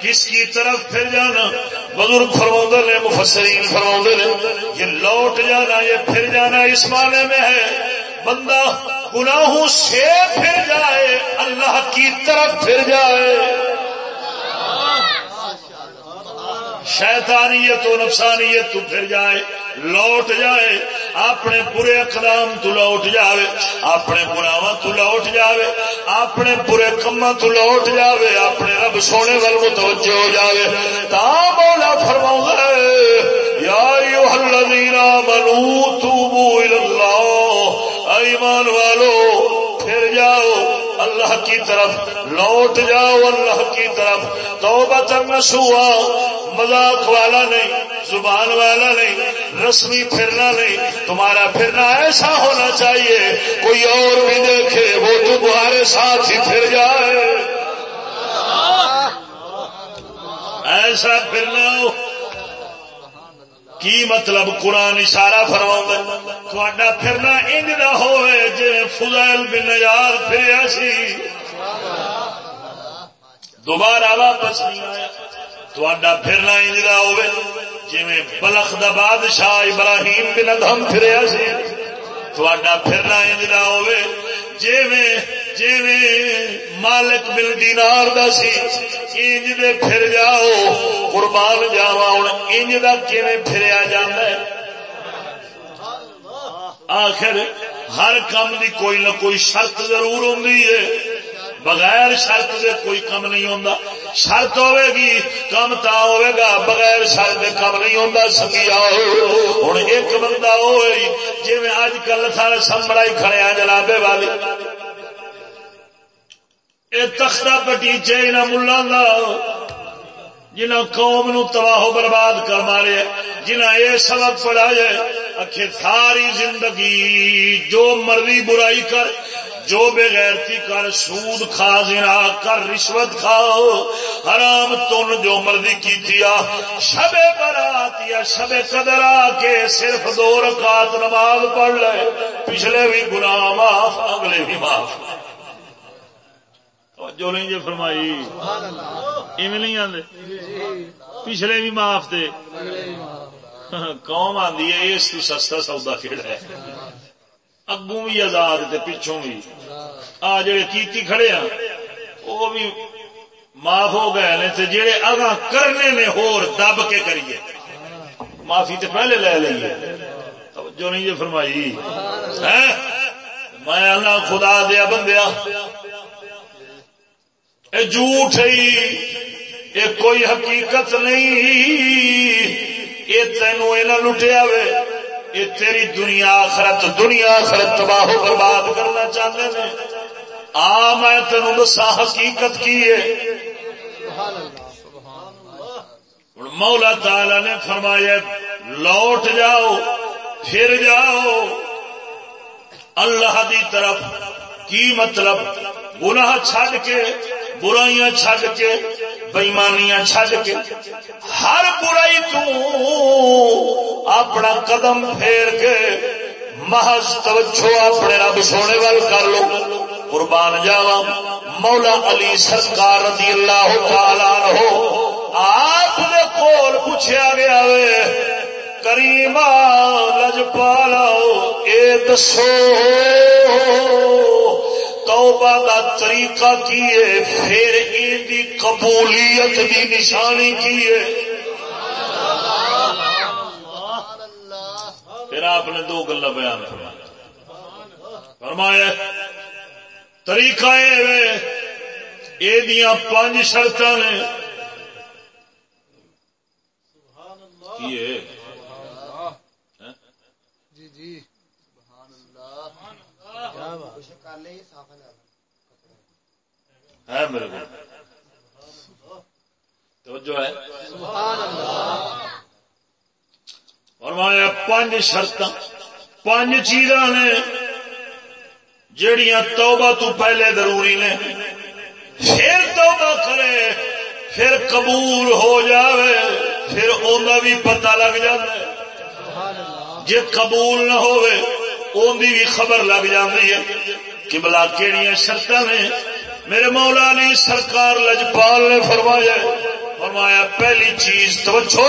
کس کی طرف پھر جانا؟ بزرگ فرما نے، مفسرین فرما نے، یہ لوٹ جانا، یہ پھر جانا اس معنی میں ہے۔ بندہ گناہوں سے پھر جائے، اللہ کی طرف پھر جائے۔ شیطانیت و نفسانیت تو پھر جائے، لوٹ جائے، اپنے برے اقدام تو لوٹ جاوے، اپنے گناواں تو لوٹ جاوے، اپنے برے کما تو لوٹ جاوے، اپنے رب سونے وال متوجہ ہو جاوے۔ تا مولا فرماؤں یا ایوہ الذین آمنوا توبوا الاللہ ایمان والو، پھر جاؤ اللہ کی طرف لوٹ جاؤ، اللہ کی طرف توبہ نسوا مذاق والا نہیں، زبان والا نہیں، رسمی پھرنا نہیں۔ تمہارا پھرنا ایسا ہونا چاہیے، کوئی اور بھی دیکھے، وہ تمہارے ساتھ ہی پھر جائے۔ ایسا پھرنا ہو۔ کی مطلب قرآن اشارہ فرما تھا پھرنا انج نہ ہوئے جی فضائل بن نجار پھر سی۔ دوبارہ واپس نہیں آیا۔ تھوڑا پھرنا انجدا ہوئے جی بلخ دا بادشاہ ابراہیم بن ادھم پھریا سی۔ تھوڑا پھرنا انجدا ہوئے جی جی مالک بل دینار دا سی، انج دے پھر جاؤ، قربان جاوا ہوں انج دا کیویں پھریا جانا ہے؟ آخر ہر کام دی کوئی نہ کوئی شرط ضرور ہوندی ہے۔ بغیر شرط دے کوئی کم نہیں ہوتا شرط ہوے گی کم تا ہوے گا، بغیر شرط دے کم نہیں ہوتا سکیا ہوں ایک بندہ ہوئے جی میں اج کل سارے سمبڑا ہی کھڑے ہیں جنابے والے یہ تختہ پٹیچے انہوں ملا جنہ قوم نو تباہ و برباد کر مارے جنہ یہ سبق پڑھا جائے اکھے ساری زندگی جو مرضی برائی کر، جو بغیرتی کر، سود کھا، زنا کر، رشوت کھاؤ حرام تن جو مرضی کی دیا شب برات یا شب قدر آ کے صرف دو رکعت نماز پڑھ لے، پچھلے بھی گناہ معاف، اگلے بھی معاف۔ جو نہیں جی فرمائی۔ ایویں نہیں آتے پچھلے بھی معاف دے۔ قوم آدھی ہے اس تو سستا سودا کہڑا ہے۔ اگوں بھی آزاد تے پچھوں بھی۔ آ جڑے کیتی کھڑے ہیں وہ بھی معاف ہو گئے نے تے جڑے اگاں کرنے نے ہور دب کے کریے۔ معافی تے پہلے لے لئیے۔ جو نہیں یہ فرمائی۔ ہاں؟ میں اللہ خدا دیا بندیا۔ جھوٹ ہی یہ کوئی حقیقت نہیں۔ یہ تینوں یہ لٹیا وے۔ یہ تیری دنیا آخرت دنیا آخرت تباہ برباد کرنا چاہتے ہیں آ، میں تین دسا حقیقت کی ہے۔ مولا تعالی نے فرمایا، لوٹ جاؤ، پھر جاؤ۔ اللہ دی طرف کی مطلب؟ گناہ چھڈ کے برائیاں چھڈ کے، بےمانیاں چھڈ کے، ہر برائی تو اپنا قدم پھیر کے محض توجہ اپنے رب سونے وال کر لو۔ قربان جاوا مولا علی سرکار رضی اللہ تعالی ہو آپ نے کول پوچھا گیا وے کریما لجپالا، اے دسو۔ توبہ دا طریقہ کیے پھر دی قبولیت دی نشانی کیے آپ نے دو گلا بیان فرمایا فرمایا، طریقہ یہ دیا پانچ شرط نے۔ جی جی اللہ۔ ہے میرے کو؟ توجہ ہے؟ سبحان اللہ فرمایا پانچ شرط پانچ چیزاں نے جڑیاں توبہ تو پہلے ضروری نے، پھر توبہ کرے، پھر قبول ہو جاوے، پھر اوندا بھی پتہ لگ جائے سبحان جے قبول نہ ہوئے اون دی بھی خبر لگ جاتی ہے کہ بلا کیڑیاں شرطاں نے؟ میرے مولا علی سرکار لجپال نے فرمایا فرمایا پہلی چیز توجہ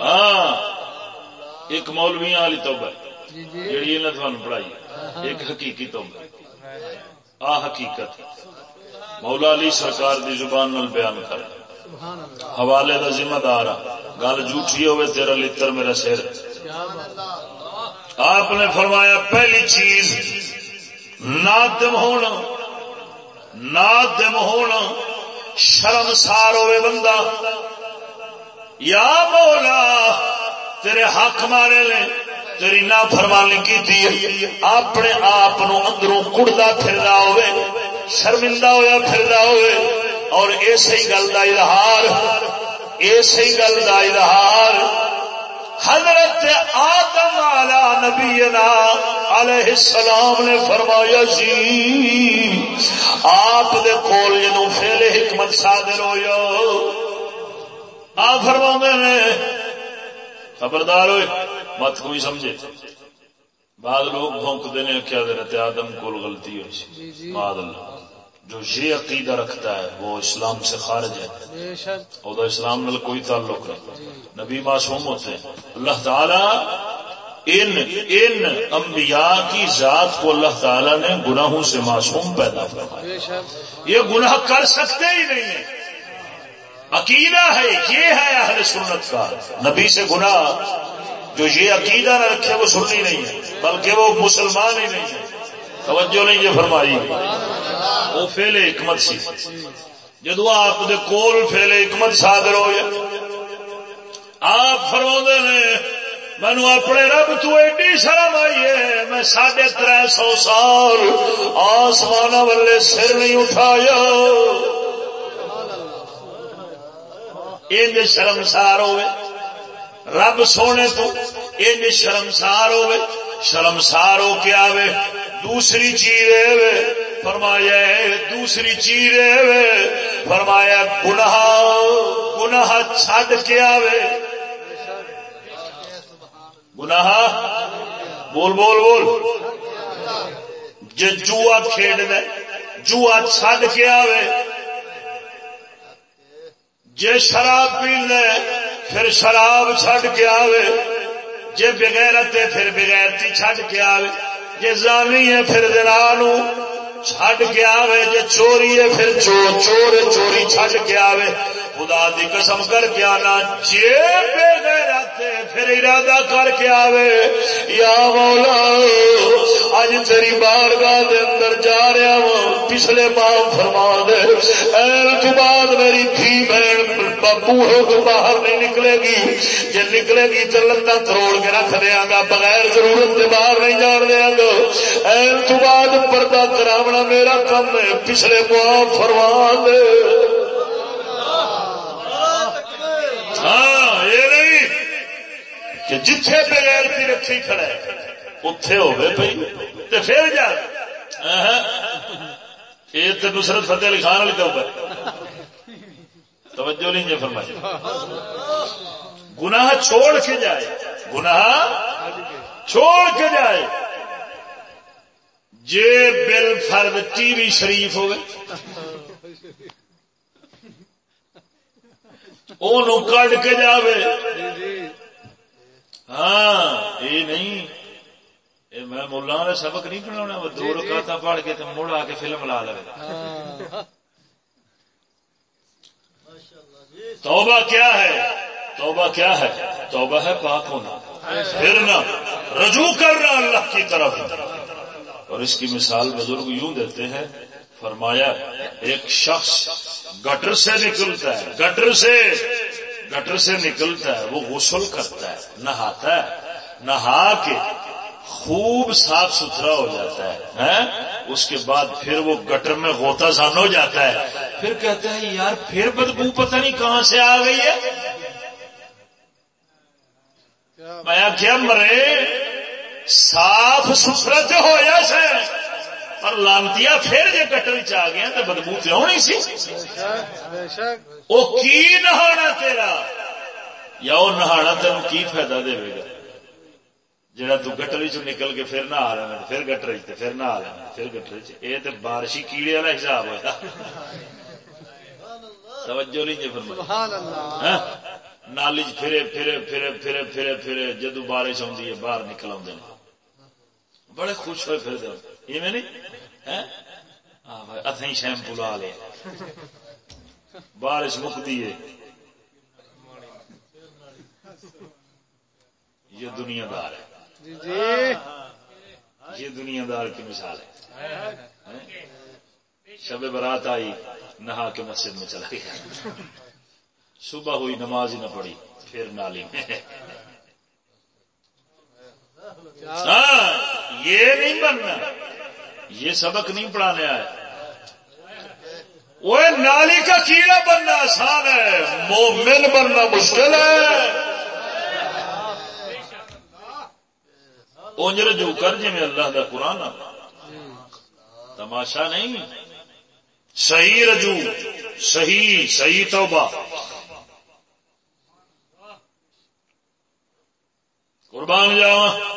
ہاں ایک مولویاں والی توبہ جی جی۔ جیڑی انہیں تھانوں پڑھائی ایک حقیقی توبہ آ حقیقت مولا علی سرکار دی زبان نال بیان کر۔ حوالے دا ذمہ دار آ گل جھوٹھی ہوئے تیرا لتر میرا سر۔ آپ نے فرمایا پہلی چیز نادم ہونا نادم ہونا شرمسار ہوئے بندہ یا مولا تیرے حق مارے لے تیری نا فرمانی کی اپنے آپ اندروں کڑتا پھردا ہوئے شرمندہ ہویا پھردا ہوئے اور اسی گل کا اظہار اسی گل کا اظہار حضرت آدم علی نبینا علیہ السلام نے فرمایا جی آپ دے کول جنوں فعل حکمت صادر ہویا۔ آپ فرما نے خبردار ہوئے مت کوئی سمجھے۔ بعد لوگ بھونکتے نے کیا حضرت آدم کول غلطی ہوئی جی جی۔ معاذ اللہ جو یہ عقیدہ رکھتا ہے، وہ اسلام سے خارج ہے۔ اور اسلام نال کوئی تعلق نہیں۔ نبی معصوم ہوتے ہیں۔ اللہ تعالی ان ان انبیاء کی ذات کو اللہ تعالی نے گناہوں سے معصوم پیدا فرمایا۔ یہ گناہ کر سکتے ہی نہیں ہیں۔ عقیدہ ہے، یہ ہے اہل سنت کا۔ نبی سے گناہ، جو یہ عقیدہ نہ رکھے وہ سننی نہیں ہے، بلکہ وہ مسلمان ہی نہیں ہے۔ توجہ نہیں یہ فرمائی۔ وہ فیل حکمت سی۔ جدو آپ دے کول فیل حکمت صادر ہو آپ فرما نے مینو اپنے رب تو ایڈی شرم آئی ہے، میں ساڑھے تر سو سال آسمان والے سر نہیں اٹھایا۔ انج شرمسار ہوئے۔ رب سونے تو انج شرمسار ہوئے، شرمسار ہو کے آوے۔ دوسری چیز فرمایا دوسری چیز فرمایا گناہ گناہ چھڈ کے آوے۔ گناہ؟ بول بول بول۔ جے جوا کھیڈ دے جوا چھڈ کے آوے۔ جے شراب پی لے پھر شراب چھڈ کے آوے۔ جے بغیرت ہے، پھر بغیرتی چھڈ کے آوے۔ جے زانی ہے، پھر دنانو چھڈ کے آوے، جے چوری ہے پھر چور چور چوری چھڈ کے آوے۔ خدا دی قسم کر کے آنا، جے بے غیرت پھر ارادہ کر کے آوے۔ یا مولا اج تیری بارگاہ دے اندر جا رہا ہوں، پچھلے ماہ فرما دے۔ ایل تو بعد میری تھی بہن بوہے تو باہر نہیں نکلے گی۔ جے نکلے گی تو لتا تروڑ کے رکھ دیا گا بغیر ضرورت کے باہر نہیں جان دیا گا ایل تو بعد پردہ کراونا میرا کم ہے پچھلے ماہ فرما دے ہاں یہ نہیں کہ جتھے بغیر کی رکھی کھڑا ہے اتے ہوئے پی تو پھر جا یہ تو نصرت فتح علی خان والی تو توجہ نہیں جی فرمائی گناہ چھوڑ کے جائے گناہ چھوڑ کے جائے جے بل فرد ٹی وی شریف ہوگی کڈ کے جاوے۔ جی جی ہاں یہ نہیں۔ یہ میں ملا نے سبق نہیں پڑھانا وہ دو رکاتا پڑھ کے تو مڑ آ کے فلم لا لے ہاں توبہ کیا ہے؟ توبہ کیا ہے؟ توبہ ہے پاک ہونا۔ پھرنا رجوع کرنا اللہ کی طرف۔ اور اس کی مثال بزرگ یوں دیتے ہیں، فرمایا، ایک شخص گٹر سے نکلتا ہے، گٹر سے گٹر سے نکلتا ہے، وہ غسل کرتا ہے، نہاتا ہے، نہا کے خوب صاف ستھرا ہو جاتا ہے اس کے بعد پھر وہ گٹر میں غوطہ زان ہو جاتا ہے۔ پھر کہتا ہے یار، پھر بدبو پتہ نہیں کہاں سے آ گئی ہے۔ میں کیا مرے؟ صاف ستھرا تو ہوا سے پر لانتی پھر جی گٹر چ آ گیا تو بدبو تو ہونی سی؟ وہ کی نہانا تیرا؟ یا وہ نہانا تین کی فائدہ دے گا؟ جہاں تو گٹر چ نکل کے پھر نہ آ لینا پھر گٹر چ پھر نہ آ لینا پھر گٹر چ۔ یہ تو بارشی کیڑے والا حساب ہوا توجہ نہیں جی فرمایا نالی پھرے پھرے پھرے پھرے پھرے پھرے جدو بارش آتی ہے باہر نکل آتے بڑے خوش ہوئے پھر یہ میں نہیں؟ اتھی شیمپو لا لیا بارش مکتی ہے۔ یہ دنیا دار ہے۔ یہ دنیا دار کی مثال ہے۔ شب برات آئی نہا کے مسجد میں چلا گیا۔ صبح ہوئی نماز ہی نہ پڑی پھر نالی میں۔ یہ نہیں بننا۔ یہ سبق نہیں پڑھانے آئے۔ وہ نالی کا کیڑا بننا آسان ہے۔ مومن بننا مشکل ہے۔ اونجر جو کر جی میں اللہ کا قرآن تماشا نہیں۔ صحیح رجوع۔ صحیح صحیح توبہ۔ قربان جاوا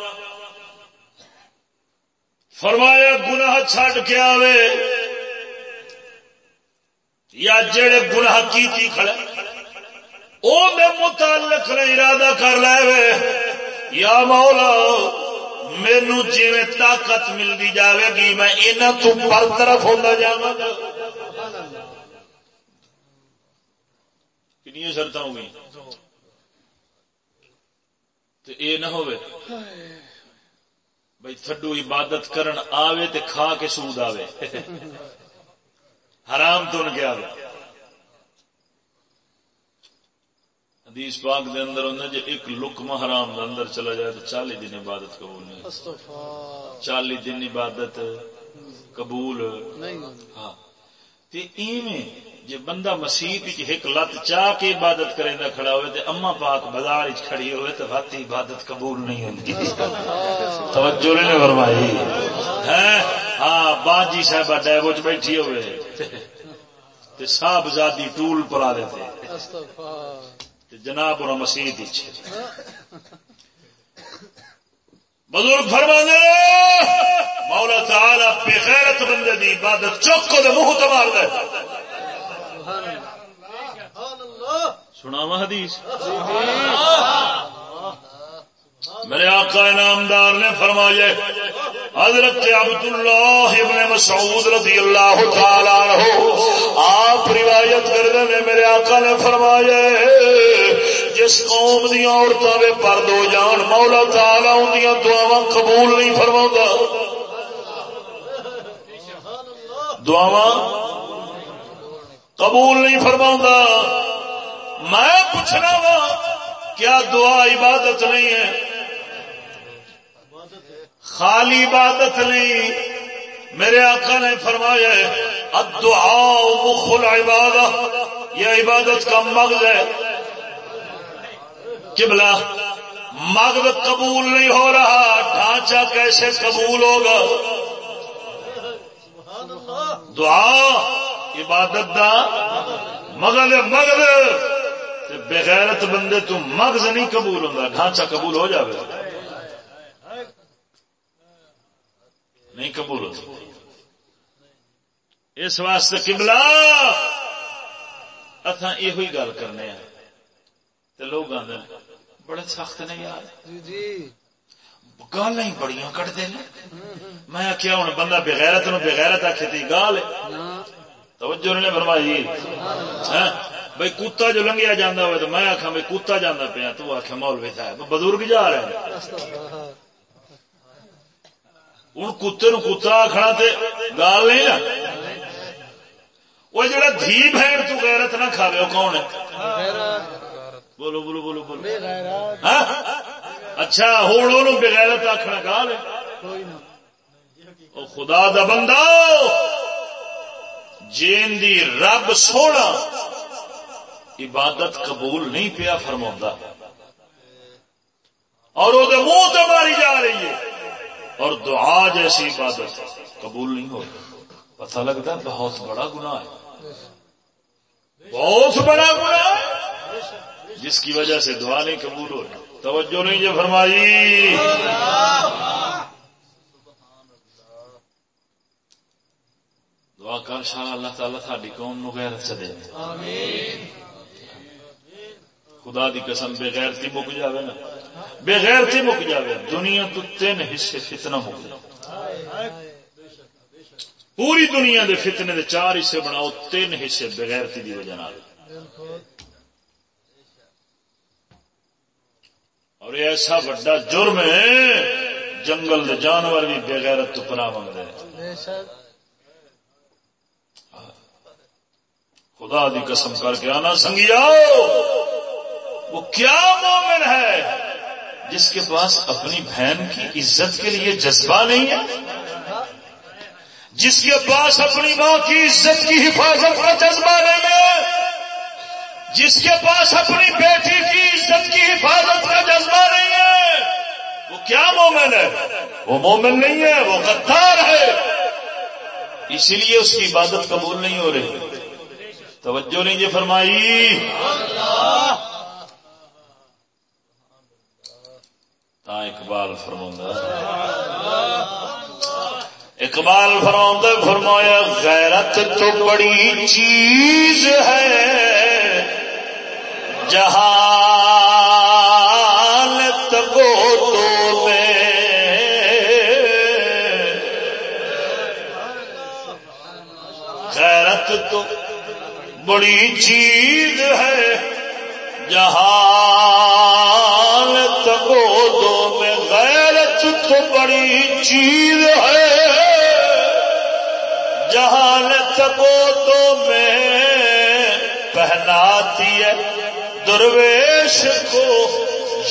فرمایا گناہ چھڈ کے آوے یا جڑے گناہ کی تھی کھڑے او میں متعلق نے ارادہ کر لے یا مولا مینو جی طاقت ملتی جاوے گی، میں انہوں تو پر طرف ہوتا جاگا کنیا شرط ہو گئی تو اے نہ ہوئے بھائی تھڈو عبادت کرن آوے تے کھا کے سود آوے۔ حرام تو ان کے آوے۔ حدیث پاک دے اندر ہونا جی ایک لکم حرام دے اندر چلا جائے تو چالی دن عبادت قبول نہیں چالی دن عبادت قبول۔ ہاں۔ جی بندہ مسیح ایک لت چاہ کے عبادت کرے نہ کھڑا ہوئے تے اما پاک بازار کھڑی ہوئے تو بات عبادت قبول نہیں ہوتی توجہ نے فرمائی۔ ہے ہاں باجی صاحب ڈیبو چ بیٹھی ہوئے۔ تے صاحب زادی ٹول پلا دیتے جناب اور مسیح بزرگ فرما مولا تعالی بغیرت بندے دی عبادت چوک کو منہ تو مار دے۔ سنا حدیث۔ میرے آقا انعامدار نے فرمایا حضرت عبداللہ ابن مسعود رضی اللہ تعالی عنہ آپ روایت کر رہے میرے آقا نے فرمایا جس قوم دیا عورتوں میں پرد ہو جان مولا تعالی ان دیا دعوا قبول نہیں فرما دعوا قبول نہیں فرما میں پوچھنا وا، کیا دعا عبادت نہیں ہے؟ خالی عبادت نہیں۔ میرے آقا نے فرمایا الدعاء مخ العبادت یہ عبادت کا مغز ہے۔ قبلہ، مغز قبول نہیں ہو رہا۔ ڈھانچہ کیسے قبول ہوگا؟ دعا عبادت دا مغل مغل بغیرت بندے تو مغز نہیں قبول ہوتا ڈھانچہ قبول ہو جاوے۔ نہیں قبول ہوتا اس واسطے کبلا اتنا یہ گل کرنے لوگ آدھے بڑے سخت نے یار۔ گال ہی بڑی کٹتے ہیں۔ میں آخیا ہوں بندہ بغیرت نو بغیرت تھی گال توجہ نے فرمائی جی۔ ہاں؟ بھائی کتا جو لنگیا جانا ہوا تو میں آخا بھائی کتا جانا پیا، تو آخ مولوی صاحب بزرگ جا رہے ہیں۔ ہوں کتے نو کتا آخنا تے گال نہیں نا۔ وہ جڑا دھی بہن تو غیرت نہ کھاوے وہ کون ہے؟ بولو بولو بولو بولو۔ ہاں؟ اچھا ہوں وہ بغیرت آخنا گال ہے۔ خدا دا بندہ! جین دی رب سونا عبادت قبول نہیں پیا فرما اور وہ منہ تو ماری جا رہی ہے۔ اور دعا جیسی عبادت قبول نہیں ہو پتہ لگتا ہے بہت بڑا گناہ ہے۔ بہت بڑا گناہ ہے۔ جس کی وجہ سے دعا نہیں قبول ہو رہی۔ توجہ نہیں جو فرمائی۔ دعا کر شاہ اللہ تعالیٰ تھوڑی قوم نو غیرت چ دے خدا دی قسم بغیر تھی مک جاوے نا۔ بغیر تھی مک جاوے۔ دنیا تو تین حصے فتنہ مک جائے پوری دنیا دے فتنے دے چار حصے بناؤ تین حصے بغیر تھی دی وجہ نال۔ اور یہ ایسا بڑا جرم ہے جنگل دے جانور بھی بغیرت تو پناہ منگتے ہیں۔ خدا دی قسم کر کے آنا سنگیا وہ کیا مومن ہے جس کے پاس اپنی بہن کی عزت کے لیے جذبہ نہیں ہے؟ جس کے پاس اپنی ماں کی عزت کی حفاظت کا جذبہ نہیں ہے؟ جس کے پاس اپنی بیٹی کی عزت کی حفاظت کا جذبہ نہیں ہے؟ وہ کیا مومن ہے؟ وہ مومن نہیں ہے، وہ غدار ہے۔ اسی لیے اس کی عبادت قبول نہیں ہو رہی۔ توجہ نہیں جی فرمائی۔ تا اقبال فرما اقبال فرما فرمایا، غیرت تو بڑی چیز ہے۔ جہاں بڑی چیز ہے۔ جہاں تگو دو میں غیرت تو بڑی چیز ہے۔ جہان تگو دو میں پہناتی ہے درویش کو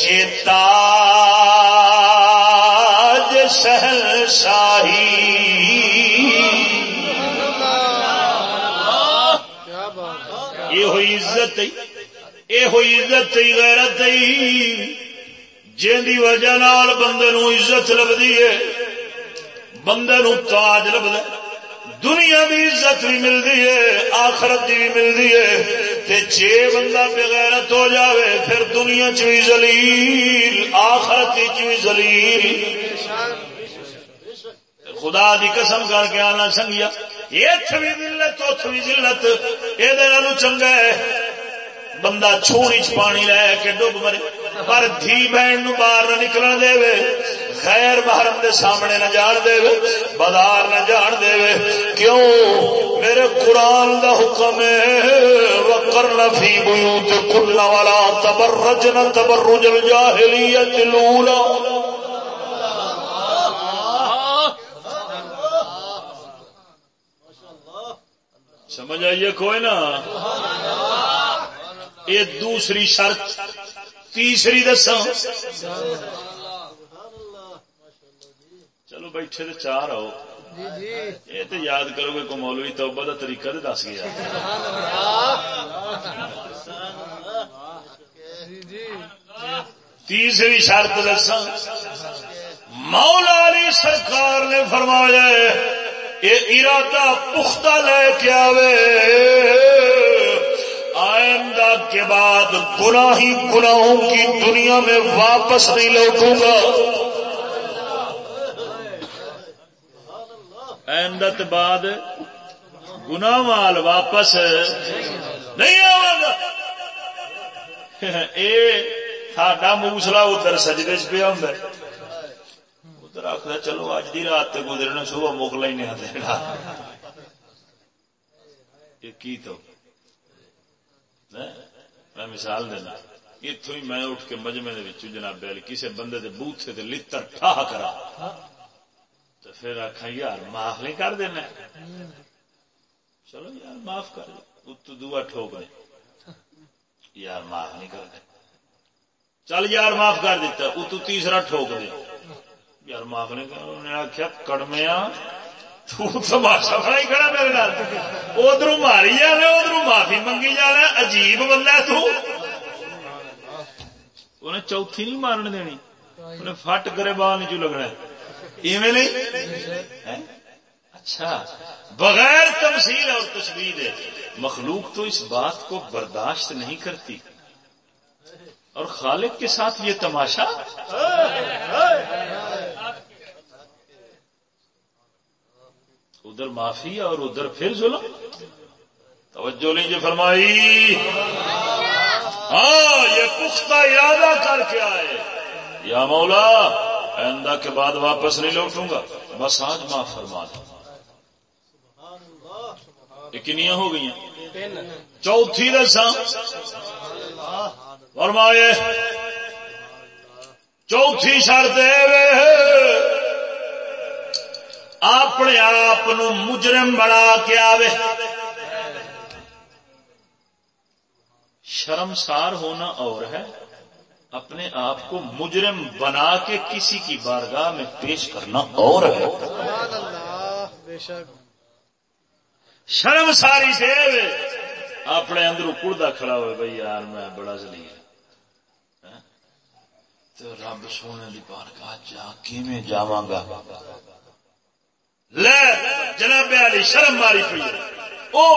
یہ تاج سہن یہ ہوئی عزت یہ ہوئی عزت غیرت جن کی وجہ نال بندے نو عزت لبھی ہے، بندے نو تاج لبد دنیا بھی عزت بھی ملتی ہے، آخرت بھی ملتی ہے۔ تے جے بندہ بغیرت ہو جاوے، پھر دنیا چ بھی زلیل آخرت چ بھی زلیل خدا دی قسم کر کے آنا سنگیا۔ ات بھی ذلت ات بھی ذلت، یہ چنگا ہے۔ بندہ چھوڑی چ پانی لے کے ڈب مرے، پر دھی بہن نو باہر نہ نکلن دے۔ وے خیر محرم دے سامنے نہ جان دے۔ وے بازار نہ جان دے۔ وے کیوں؟ میرے قرآن دا حکم ہے، وقرن فی بیوت کل ولا تبرجن تبرج الجاہلیت الاولی سمجھ آئیے کوئی نا؟ یہ دوسری شرط، تیسری دسا چلو بیٹھے تو چار آؤ یہ تو یاد کرو گے کو مولوی توبہ کا طریقہ تو دس گیا۔ تیسری شرط دسا مولا علی سرکار نے فرمایا یہ ارادہ پختہ لے کے آوے۔ آئندہ کے بعد گناہ ہی گناہوں کی دنیا میں واپس نہیں لوٹوں گا۔ آئندہ کے بعد گنا مال واپس نہیں آگا یہ ساڈا موسلا ادھر سجدے چ پیا ہوں ادھر آخر چلو اج دی رات گزرنا، صبح موکلا ہی نہیں دینا یہ کی تو؟ میں مثال دینا۔ اتو ہی میں اٹھ کے مجمے جناب بیل کسی بندے دے بوتھے دے لتر ٹھاہ کرا۔ تو پھر آخا یار معاف نہیں کر دینا۔ چلو یار معاف کر اتو دعا ٹھوک دے۔ یار معاف نہیں کر دے۔ چل یار معاف کر دیتا۔ اتو تیسرا ٹھوک دے۔ یار معاف نہیں کر انہیں آخیا کڑمیا تماشا بڑا ہی کھڑا میرے نال ادھر ماری جانا ادھر معافی منگی جانا عجیب بندہ تو انہیں چوتھی نہیں مارن دینی انہیں فٹ کرے باہر نہیں چو لگنا ایویں نہیں اچھا بغیر تمثیل اور تصویر مخلوق تو اس بات کو برداشت نہیں کرتی اور خالق کے ساتھ یہ تماشا؟ ادھر معافی اور ادھر پھر ظلم۔ توجہ لیجیے فرمائی۔ ہاں یہ پختہ ارادہ کر کے آئے۔ یا مولا، آئندہ کے بعد واپس نہیں لوٹوں گا۔ بس آج معاف فرما دو۔ کنیاں ہو گئی چوتھی دساں فرمائے، چوتھی شرط اپنے آپ مجرم بنا کے آوے۔ شرمسار ہونا اور ہے، اپنے آپ کو مجرم بنا کے کسی کی بارگاہ میں پیش کرنا اور ہے۔ شرم ساری سے اپنے اندر کڑدا کھڑا ہوئے، بھائی یار، میں بڑا زلی تو رب سونے کی بارگاہ جا کی جاواں گا؟ لے، جناب علی، شرم ماری پی او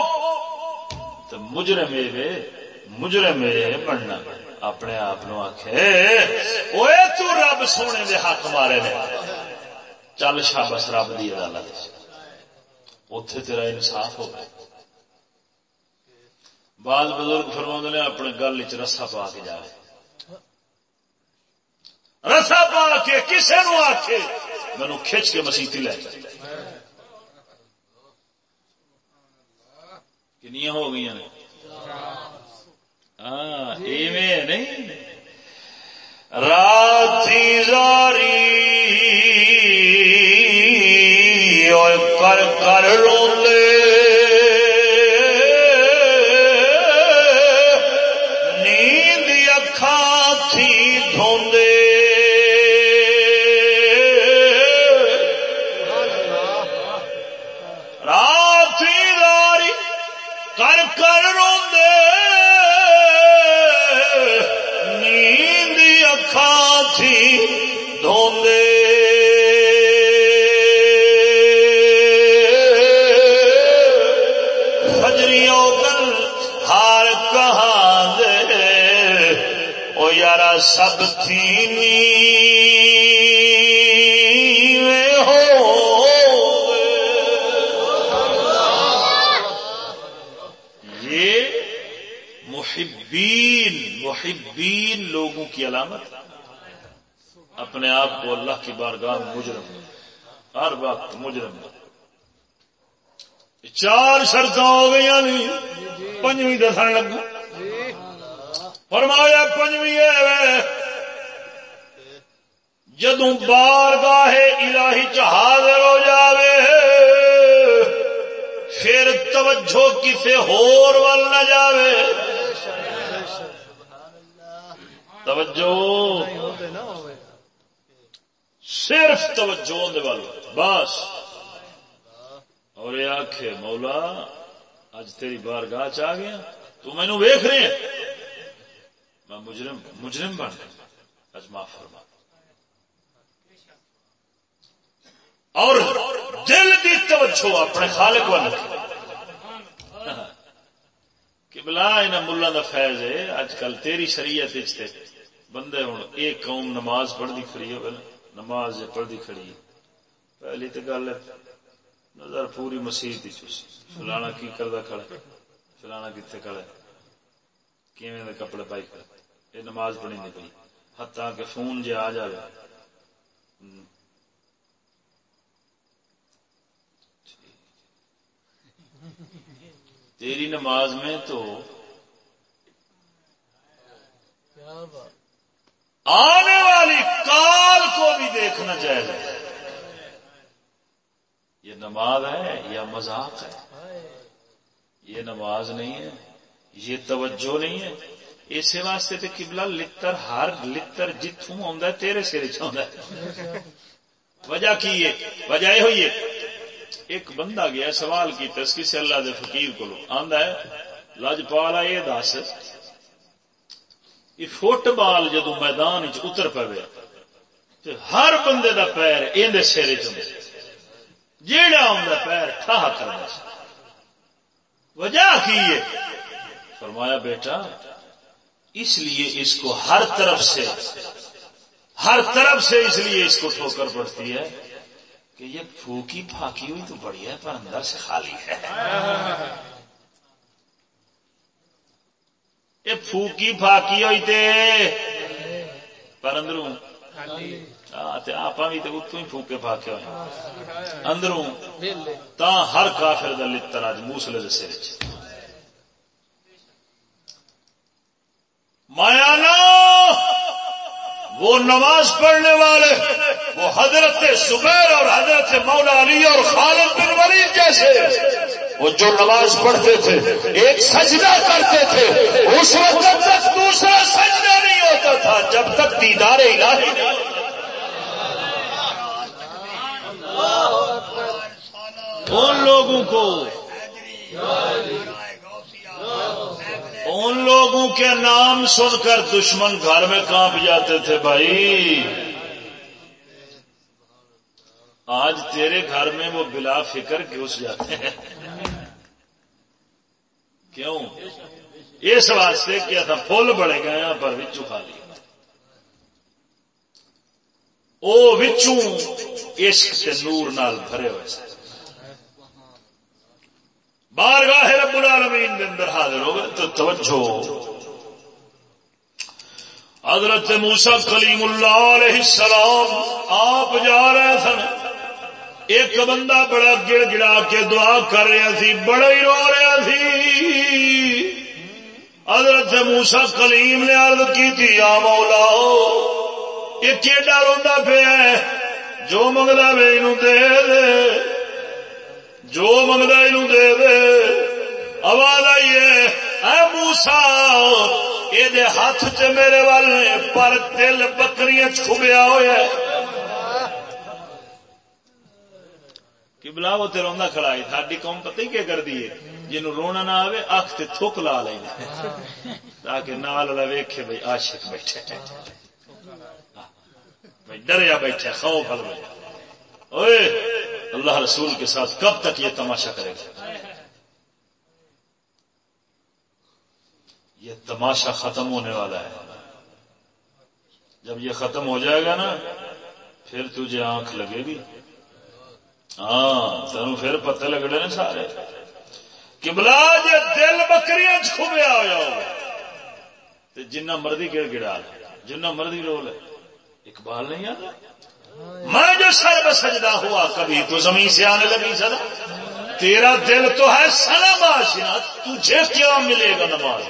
تو مجرم یہ مجرم اے بننا۔ اپنے آپ تو رب سونے دے حق مارے نے۔ چل شابس رب دی عدالت۔ اتے تیرا انصاف ہو گیا بعض بزرگ فرما نے، اپنے گل چ رسا پا کے جائے رسا پا کے کسی نو آخ مینو کھچ کے مسیحتی لے۔ کنیا ہو گئی نے۔ ہاں نہیں۔ رات زاری کر کر روندے۔ محبین لوگوں کی علامت اپنے آپ کو اللہ کی بارگاہ میں مجرم ہر وقت مجرم چار شرط ہو گئی پنجویں دسن لگا فرمایا پنجویں جدوں بار گاہ الہی حاضر ہو جاوے، پھر توجہ کسے ہور ول نہ جاوے۔ توجہ۔ صرف توجہ دے وال بس۔ اور یہ آخ مولا اج تیری بار گاہ چ گیا، تو مینو ویخ رہے ہیں۔ میں مجرم مجرم بن گیا۔ اج معاف فرما۔ اور دل کی توجہ اپنے خالق وال ہاں۔ کہ بلا ان ملا کا فیض ہے، اج کل تیری شریعت بندے ہوں، ایک قوم نماز پڑھتی کھڑی ہو نماز پڑھتی کھڑی ہے۔ پہلی تو گل ہے، نظر پوری مسیح فلانا کی کردا کھڑا فلانا کتنے کھڑا کیویں کپڑے پائی کھڑا یہ نماز پڑھی نہیں پی ہتا کہ فون جی آ جائے تیری نماز میں تو کیا بات؟ آنے والی کال کو بھی دیکھنا جائز ہے۔ یہ نماز ہے یا مذاق ہے؟ یہ نماز نہیں ہے، یہ توجہ نہیں ہے۔ اسی واسطے تے قبلہ لتر ہر لتر جتوں آندا ہے، تیرے سر چاہتا ہے۔ وجہ کی ہے؟ وجہ یہ ہوئی ہے، ایک بندہ گیا، سوال کیتا اس کسی اللہ دے فقیر کو آندا ہے لاجپالا یہ دس۔ یہ فٹ بال جدو میدان اتر پوے، تے ہر بندے دا پیر ایندے سر چ جیڑا آندا پیر ٹھاہ کردا وجہ کی ہے؟ فرمایا بیٹا، اس لیے اس کو ہر طرف سے، ہر طرف سے اس لیے اس کو ٹھوکر پڑتی ہے کہ یہ پھوکی پھاکی ہوئی تو بڑھیا ہے پر اندر سے خالی ہے۔ یہ پھوکی پھاکی ہوئی تے۔ پر اندروں۔ ہاں، آپاں بھی اتوں ہی پھوکے پھاکے ہوئے اندروں۔ تا ہر کافر دا لتر اج موسلے دے سر مایا نا وہ نماز پڑھنے والے وہ حضرت زبیر اور حضرت مولا علی اور خالد بن ولید جیسے۔ وہ جو نماز پڑھتے تھے، ایک سجدہ کرتے تھے، اس وقت تک دوسرا سجدہ نہیں ہوتا تھا، جب تک دیدار الہی ان لوگوں کو، ان لوگوں کے نام سن کر دشمن گھر میں کانپ جاتے تھے، بھائی۔ آج تیرے گھر میں وہ بلا فکر گھس جاتے ہیں۔ کیوں؟ اس واسطے کیا تھا پھول بڑے گئے یہاں پر بچو کھا لیا او وچوں عشق سے نور نال بھرے ہوئے سن۔ بارگاہ رب العالمین دے اندر حاضر ہو گئے تو توجہ۔ حضرت موسا کلیم اللہ علیہ السلام آپ جا رہے سن۔ ایک بندہ بڑا گڑ گڑا کے دعا کر رہا سی، بڑا ہی رو رہا سی۔ حضرت موسا کلیم نے عرض کی تھی، یا مولا، یہ کیڈا روا پیا جو منگتا وے دے دے۔ جو منگتا یہ دے دے۔ آواز آئیے اے موسا یہ ہاتھ چ میرے والے پر دل بکریاں چھبیا ہوا بلا وہ تو روا کھڑا ہے ساری قوم پتہ ہی کیا کر دی ہے؟ جنوں رونا نہ آئے اکھ تے تھوک لا لیں تاکہ نال والا ویکھے بھائی عاشق بیٹھے۔ بھائی ڈریا بیٹھے، خوف ہل اوئے، اللہ رسول کے ساتھ کب تک یہ تماشا کرے گا؟ یہ تماشا ختم ہونے والا ہے۔ جب یہ ختم ہو جائے گا نا، پھر تجھے آنکھ لگے گی۔ ہاں تین پھر پتے لگنے نا سارے۔ کہ جی دل بکریاں چھوبیا ہوا ہو جنہ مرضی گڑ گڑا، جنہ مرضی رو لے اقبال نہیں آتا؟ میں جو سر بسجدہ ہوا، کبھی تو زمین سے آنے لگی سر۔ تیرا دل تو ہے سلام آشنا تجھے کیا ملے گا نماز؟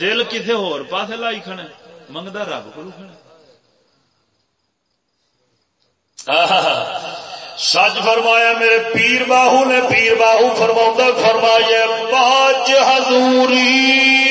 دل کتنے ہور پاس لائی کھڑے منگتا رب کو کھڑے۔ سچ فرمایا میرے پیر باہو نے پیر باہو فرما فرمایا باج حضوری۔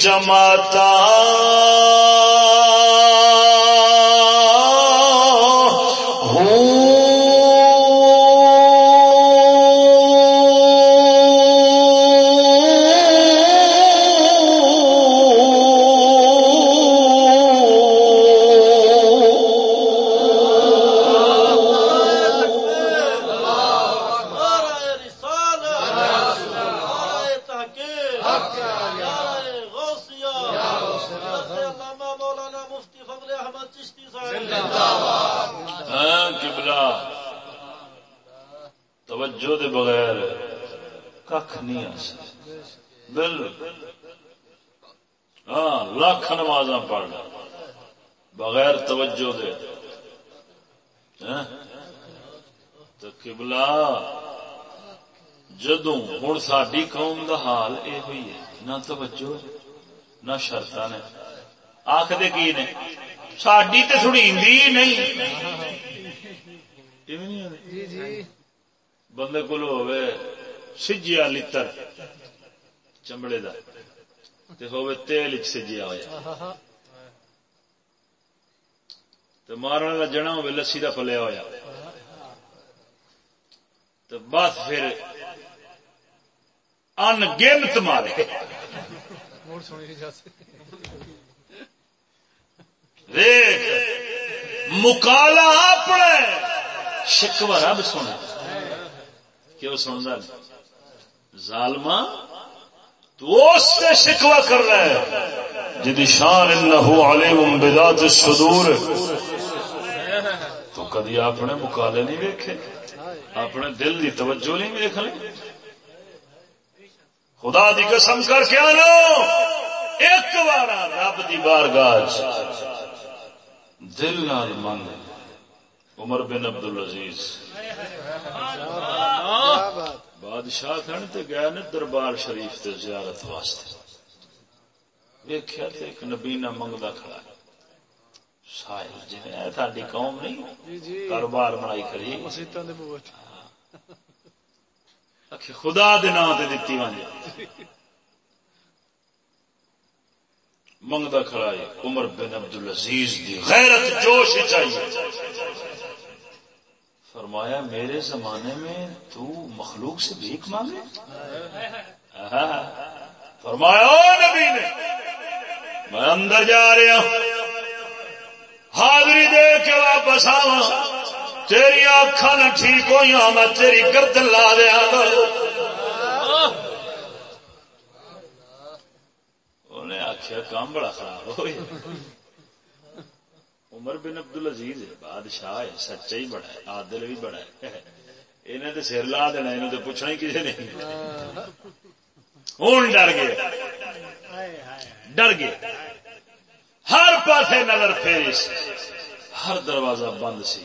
جماتا توجہ نہ شرطا نے۔ آخر کی نے؟ ساری تو سنی نہیں؟ جی جی۔ بندے کو ہوے سجیا لتر چمڑے دا تے ہوے تیل وچ سجیا ہویا۔ تے مارن دا جنا ہوے لسی دا پلیا ہویا۔ تے بس پھر ان گنت مارے موڑ سنی جاتے دیکھ مکالا اپنے شکوا رب سنا کیوں سنتا ظالما تو اس سے شکوا کر رہا ہے جدی شان انہو علیم بذات الصدور تو کدی اپنے مکالے نہیں ویکھے اپنے دل دی توجہ نہیں ویکھ لے خدا دی قسم کر کے آنو ایک بار رب دی بارگاہ دل نال من عمر بن عبد العزیز بادشاہ تھن تے گئے نے دربار شریف تے زیارت واسطے۔ ایک نبینا منگدا کھڑا ہے۔ سائل ہے ساڈی قوم نہیں؟ جی جی۔ کاروبار بنائی کھڑی مسیطان خدا دے نام تے دتی ہاں جی۔ وانجے منگدا کھڑا ہے، عمر بن عبد العزیز دی غیرت جوش چاہیے فرمایا، میرے زمانے میں تو مخلوق سے بھیک مانگے؟ فرمایا، او نبی نے، میں اندر جا رہا ہوں۔ حاضری دے کے واپس آواں۔ تیری اکھا نہ ٹھیک ہوئی میں تیری گردن لا دیا انہیں آخیا کام بڑا خراب ہو عمر بن عبد العزیز ہے، بادشاہ ہے، سچا ہی بڑا ہے، عادل بھی بڑا ہے۔ انہیں تو سر لا دینا انہوں تو پوچھنا ہی کسی نہیں ہوں ڈر گئے۔ ڈر گئے۔ ہر پاسے نظر پھیری۔ ہر دروازہ بند سی۔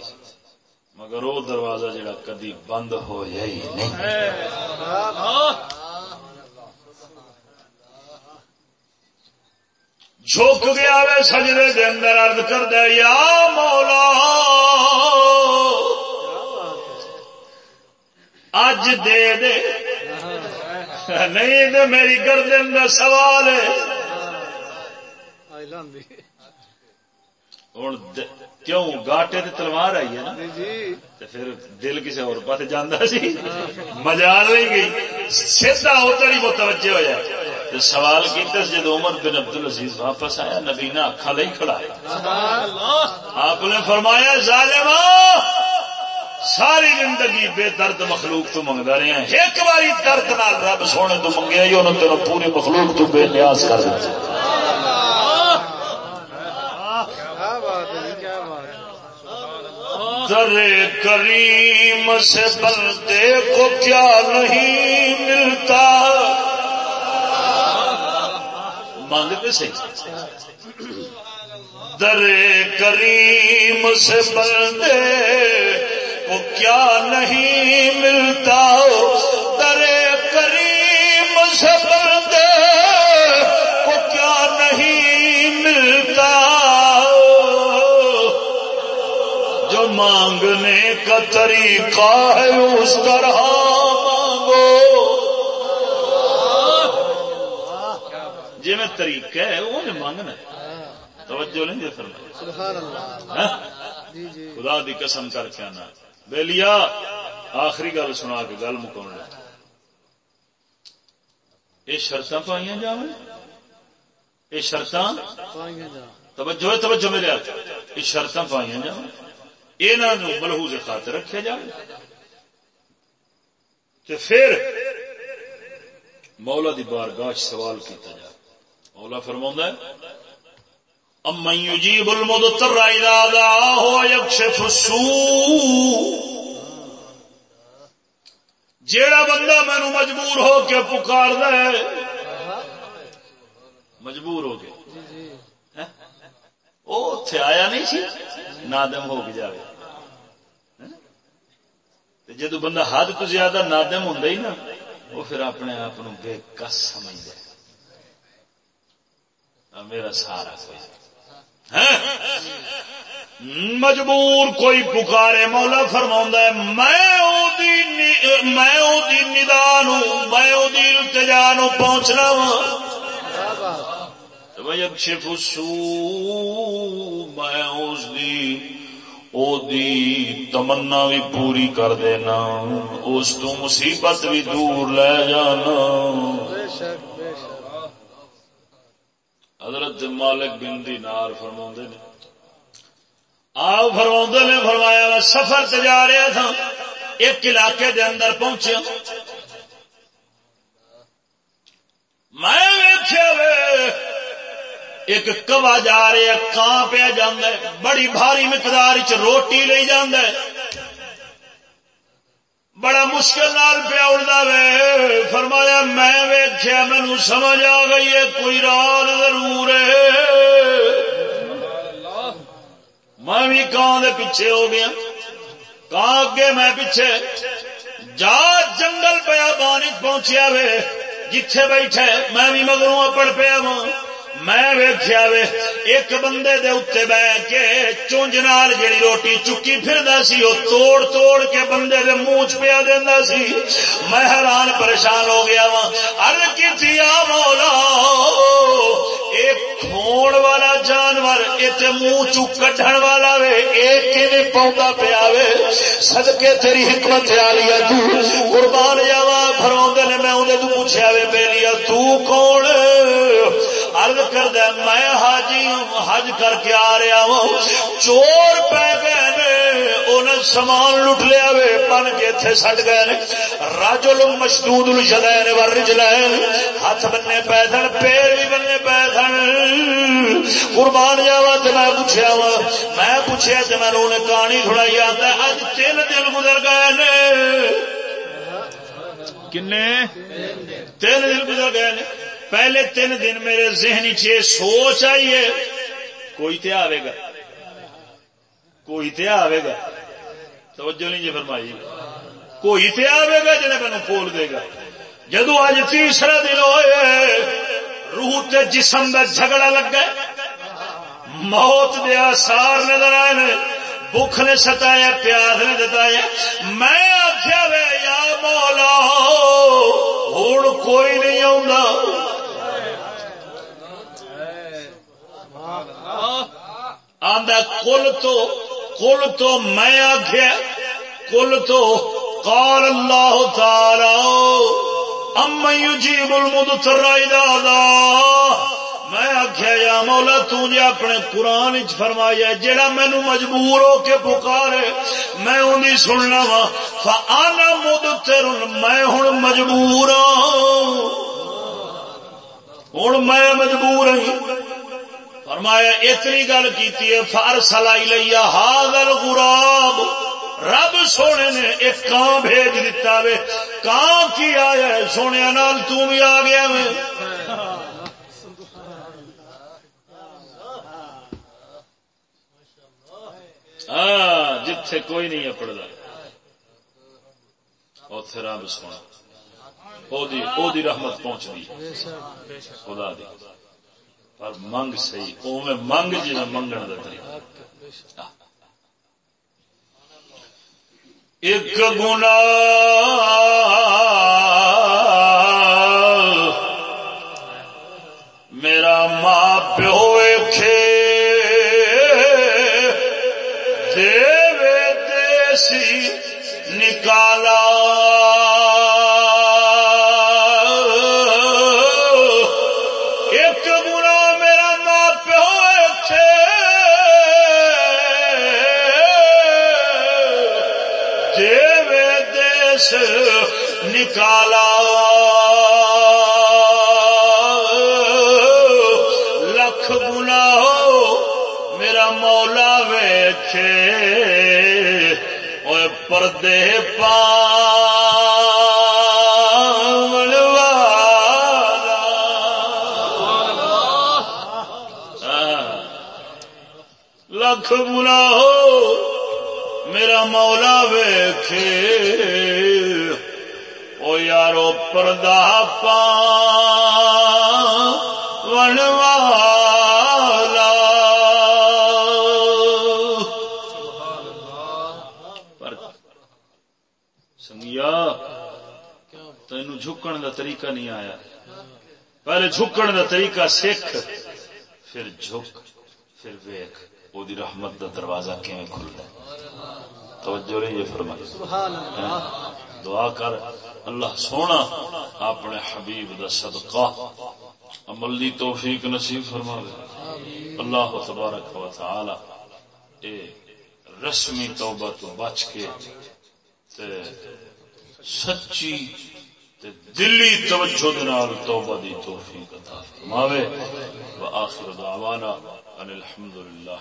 مگر وہ دروازہ جڑا کدی بند ہو ہی نہیں۔ جھک گیا وے سجدے دے اندر ارد کر دے یا مولا اج دے دے۔ نہیں تو میری گردن کا سوال ہے۔ ہوں کیوں؟ گاٹے تے تلوار آئی ہے نا؟ جی جی۔ تے پھر دل کسی اور پاس جانا سی۔ مجال نہیں گئی۔ سیدا ادھر ہی متوجہ ہوا تے سوال کیتے جب عمر بن عبد العزیز واپس آیا نبی نے اکھا لئی کھڑا ہے۔ آپ نے فرمایا ظالما ساری زندگی بے درد مخلوق تو منگتا رہا ایک باری درد نال رب سونے تو منگیا ہی انہوں تیرا پوری مخلوق تو بے نیاز کر دیا کیا بات ہے جی، کیا بات ہے در کریم سے بندے کو کیا نہیں ملتا؟ مانگتے سے۔ در کریم سے بندے کو کیا نہیں ملتا؟ مانگنے کا طریقہ ہے اس طرح مانگو۔ جی میں طریقہ ہے وہ نہیں مانگنا توجہ نہیں دے فرمایا سبحان اللہ ہاں؟ جی جی۔ خدا دی قسم کر کے آنا۔ بے لیا آخری گل سنا کے گل مکاؤ یہ شرط پائیا جاوے یہ شرط جا توجہ توجہ میرے یہ شرط پائیا جاوے یہ ملحوظ خاطر رکھا جائے تے پھر مولا دی بارگاہ چ سوال کیتا جائے مولا فرما ہے، امن یجیب المدتر اذا دعاه ويكشف السوء۔ جیڑا بندہ مینو مجبور ہو کے پکار دے مجبور ہو کے وہ اتے آیا نہیں سی نادم ہو کے جائے جدو بندہ حد تو زیادہ نادم ہوں ہی نا وہ پھر اپنے آپ بے کس سمجھ دے میرا سارا کوئی مجبور کوئی پکارے مولا فرما ہے میں میں او دی ندان میں التجا نو پہنچنا وا بات ویکشف السوء میں اس دی او دی تمنا بھی پوری کر دینا اس تو مصیبت بھی دور لے جانا۔ حضرت مالک بن دینار فرما نے۔ آپ فرما نے فرمایا میں سفر سے جا رہا تھا ایک علاقے دے اندر پہنچیا۔ میں ایک کوا جا رہا کان پیا جانا ہے، بڑی بھاری مقدار چ روٹی لے جانا ہے۔ بڑا مشکل نال پیا اڑتا وے فرمایا، میں ویخیا مینو سمجھ آ گئی ہے، کوئی رات ضرور ہے۔ میں بھی کان دے پیچھے ہو گیا۔ کان اگے میں پیچھے۔ جا جنگل پیا بانی پہنچیا وے، جتھے بیٹھے میں بھی مگروں اپڑ پیا وا میں ویخیا وے، ایک بندے دے اتنے بہ کے چونج نال جڑی روٹی چکی پھردا سی وہ توڑ توڑ کے بندے دے منہ چ پیا دیندا سی۔ میں حیران پریشان ہو گیا وا ارد کی مولا ایک کھوڑ والا جانور ات منہ چو کڈن والا وے ایک کیویں پاؤندا پیا وے؟ صدقے تیری حکمت آلی ہے تو قربان جاوا فرماندے نے، میں اونوں تو پوچھیا وے بیلیا تو کون؟ عرض کر میں حاجی ہوں حج کر کے آ رہا ہوں۔ چور پہ گئے نے انہیں سامان لٹ لیا وے بن کے اتنے سٹ گئے نے۔ راجل مشدود الجدین ورجلین ہاتھ بننے پے سن پیر بھی بننے پے سن۔ قربان جاوا میں پوچھا وا میں پوچھا تو میں انہیں کہانی سنائی آتا ہے اج تین دن گزر گئے نے۔ کنے؟ تین دن گزر گئے نے۔ پہلے تین دن میرے ذہن چ سوچ آئی ہے، کوئی تے آئے گا۔ کوئی تے آئے گا۔ توجہ نہیں جی فرمائی۔ کوئی تے آئے گا جنہیں مینو کھول دے گا۔ جدو اج تیسرا دن ہوئے، روح تے جسم کا جھگڑا لگ گئے موت دے آثار نظر آئے نے بخ نے ستایا، پیاس نے جتایا میں آخیا وے، یا مولا ہوں کوئی نہیں آؤں آندا کل تو کل تو میں آخیا کل تو، قال اللہ تعالی ام یجیب المدتر اذا میں آخیا یا مولا تو جی اپنے قرآن چ فرمایا جڑا مینو مجبور ہو کے پکارے، میں انہیں سننا وا، فانا مدتر، میں ہوں مجبور ہوں ہوں میں مجبور ہوں فرمایا، اتنی گل کی فارسل الیہ حاضر غراب، رب سونے نے ایک کان بھیج دیتا وے۔ کان کی آیا ہے؟ سونے نال تو بھی آ گیا میں ہاں جتھے کوئی نہیں ہے پڑھتا اتے رب سونا۔ رحمت پہنچ دی۔ بے شک خدا دی۔ پر منگ صحیح او میں منگ جی میں منگن طریقہ۔ ایک گنا پردے پا لکھ گنا ہو میرا مولا ویکھے۔ او یارو پردہ پا دا طریقہ نہیں آیا۔ پہلے جھکن دا طریقہ سکھ پھر جھک پھر او دی رحمت دا دروازہ کیویں کھلدا ہے؟ توجہ رہی ہے فرمائی۔ سبحان اللہ۔ دعا کر۔ اللہ سونا اپنے حبیب دا صدقہ عمل دی توفیق نصیب فرماوے۔ اللہ تبارک و تعالی اے رسمی توبہ تو بچ کے تے سچی دلی توجہ دنال توبہ دی توفیق عطا فرماوے و آخر دعوانا ان الحمدللہ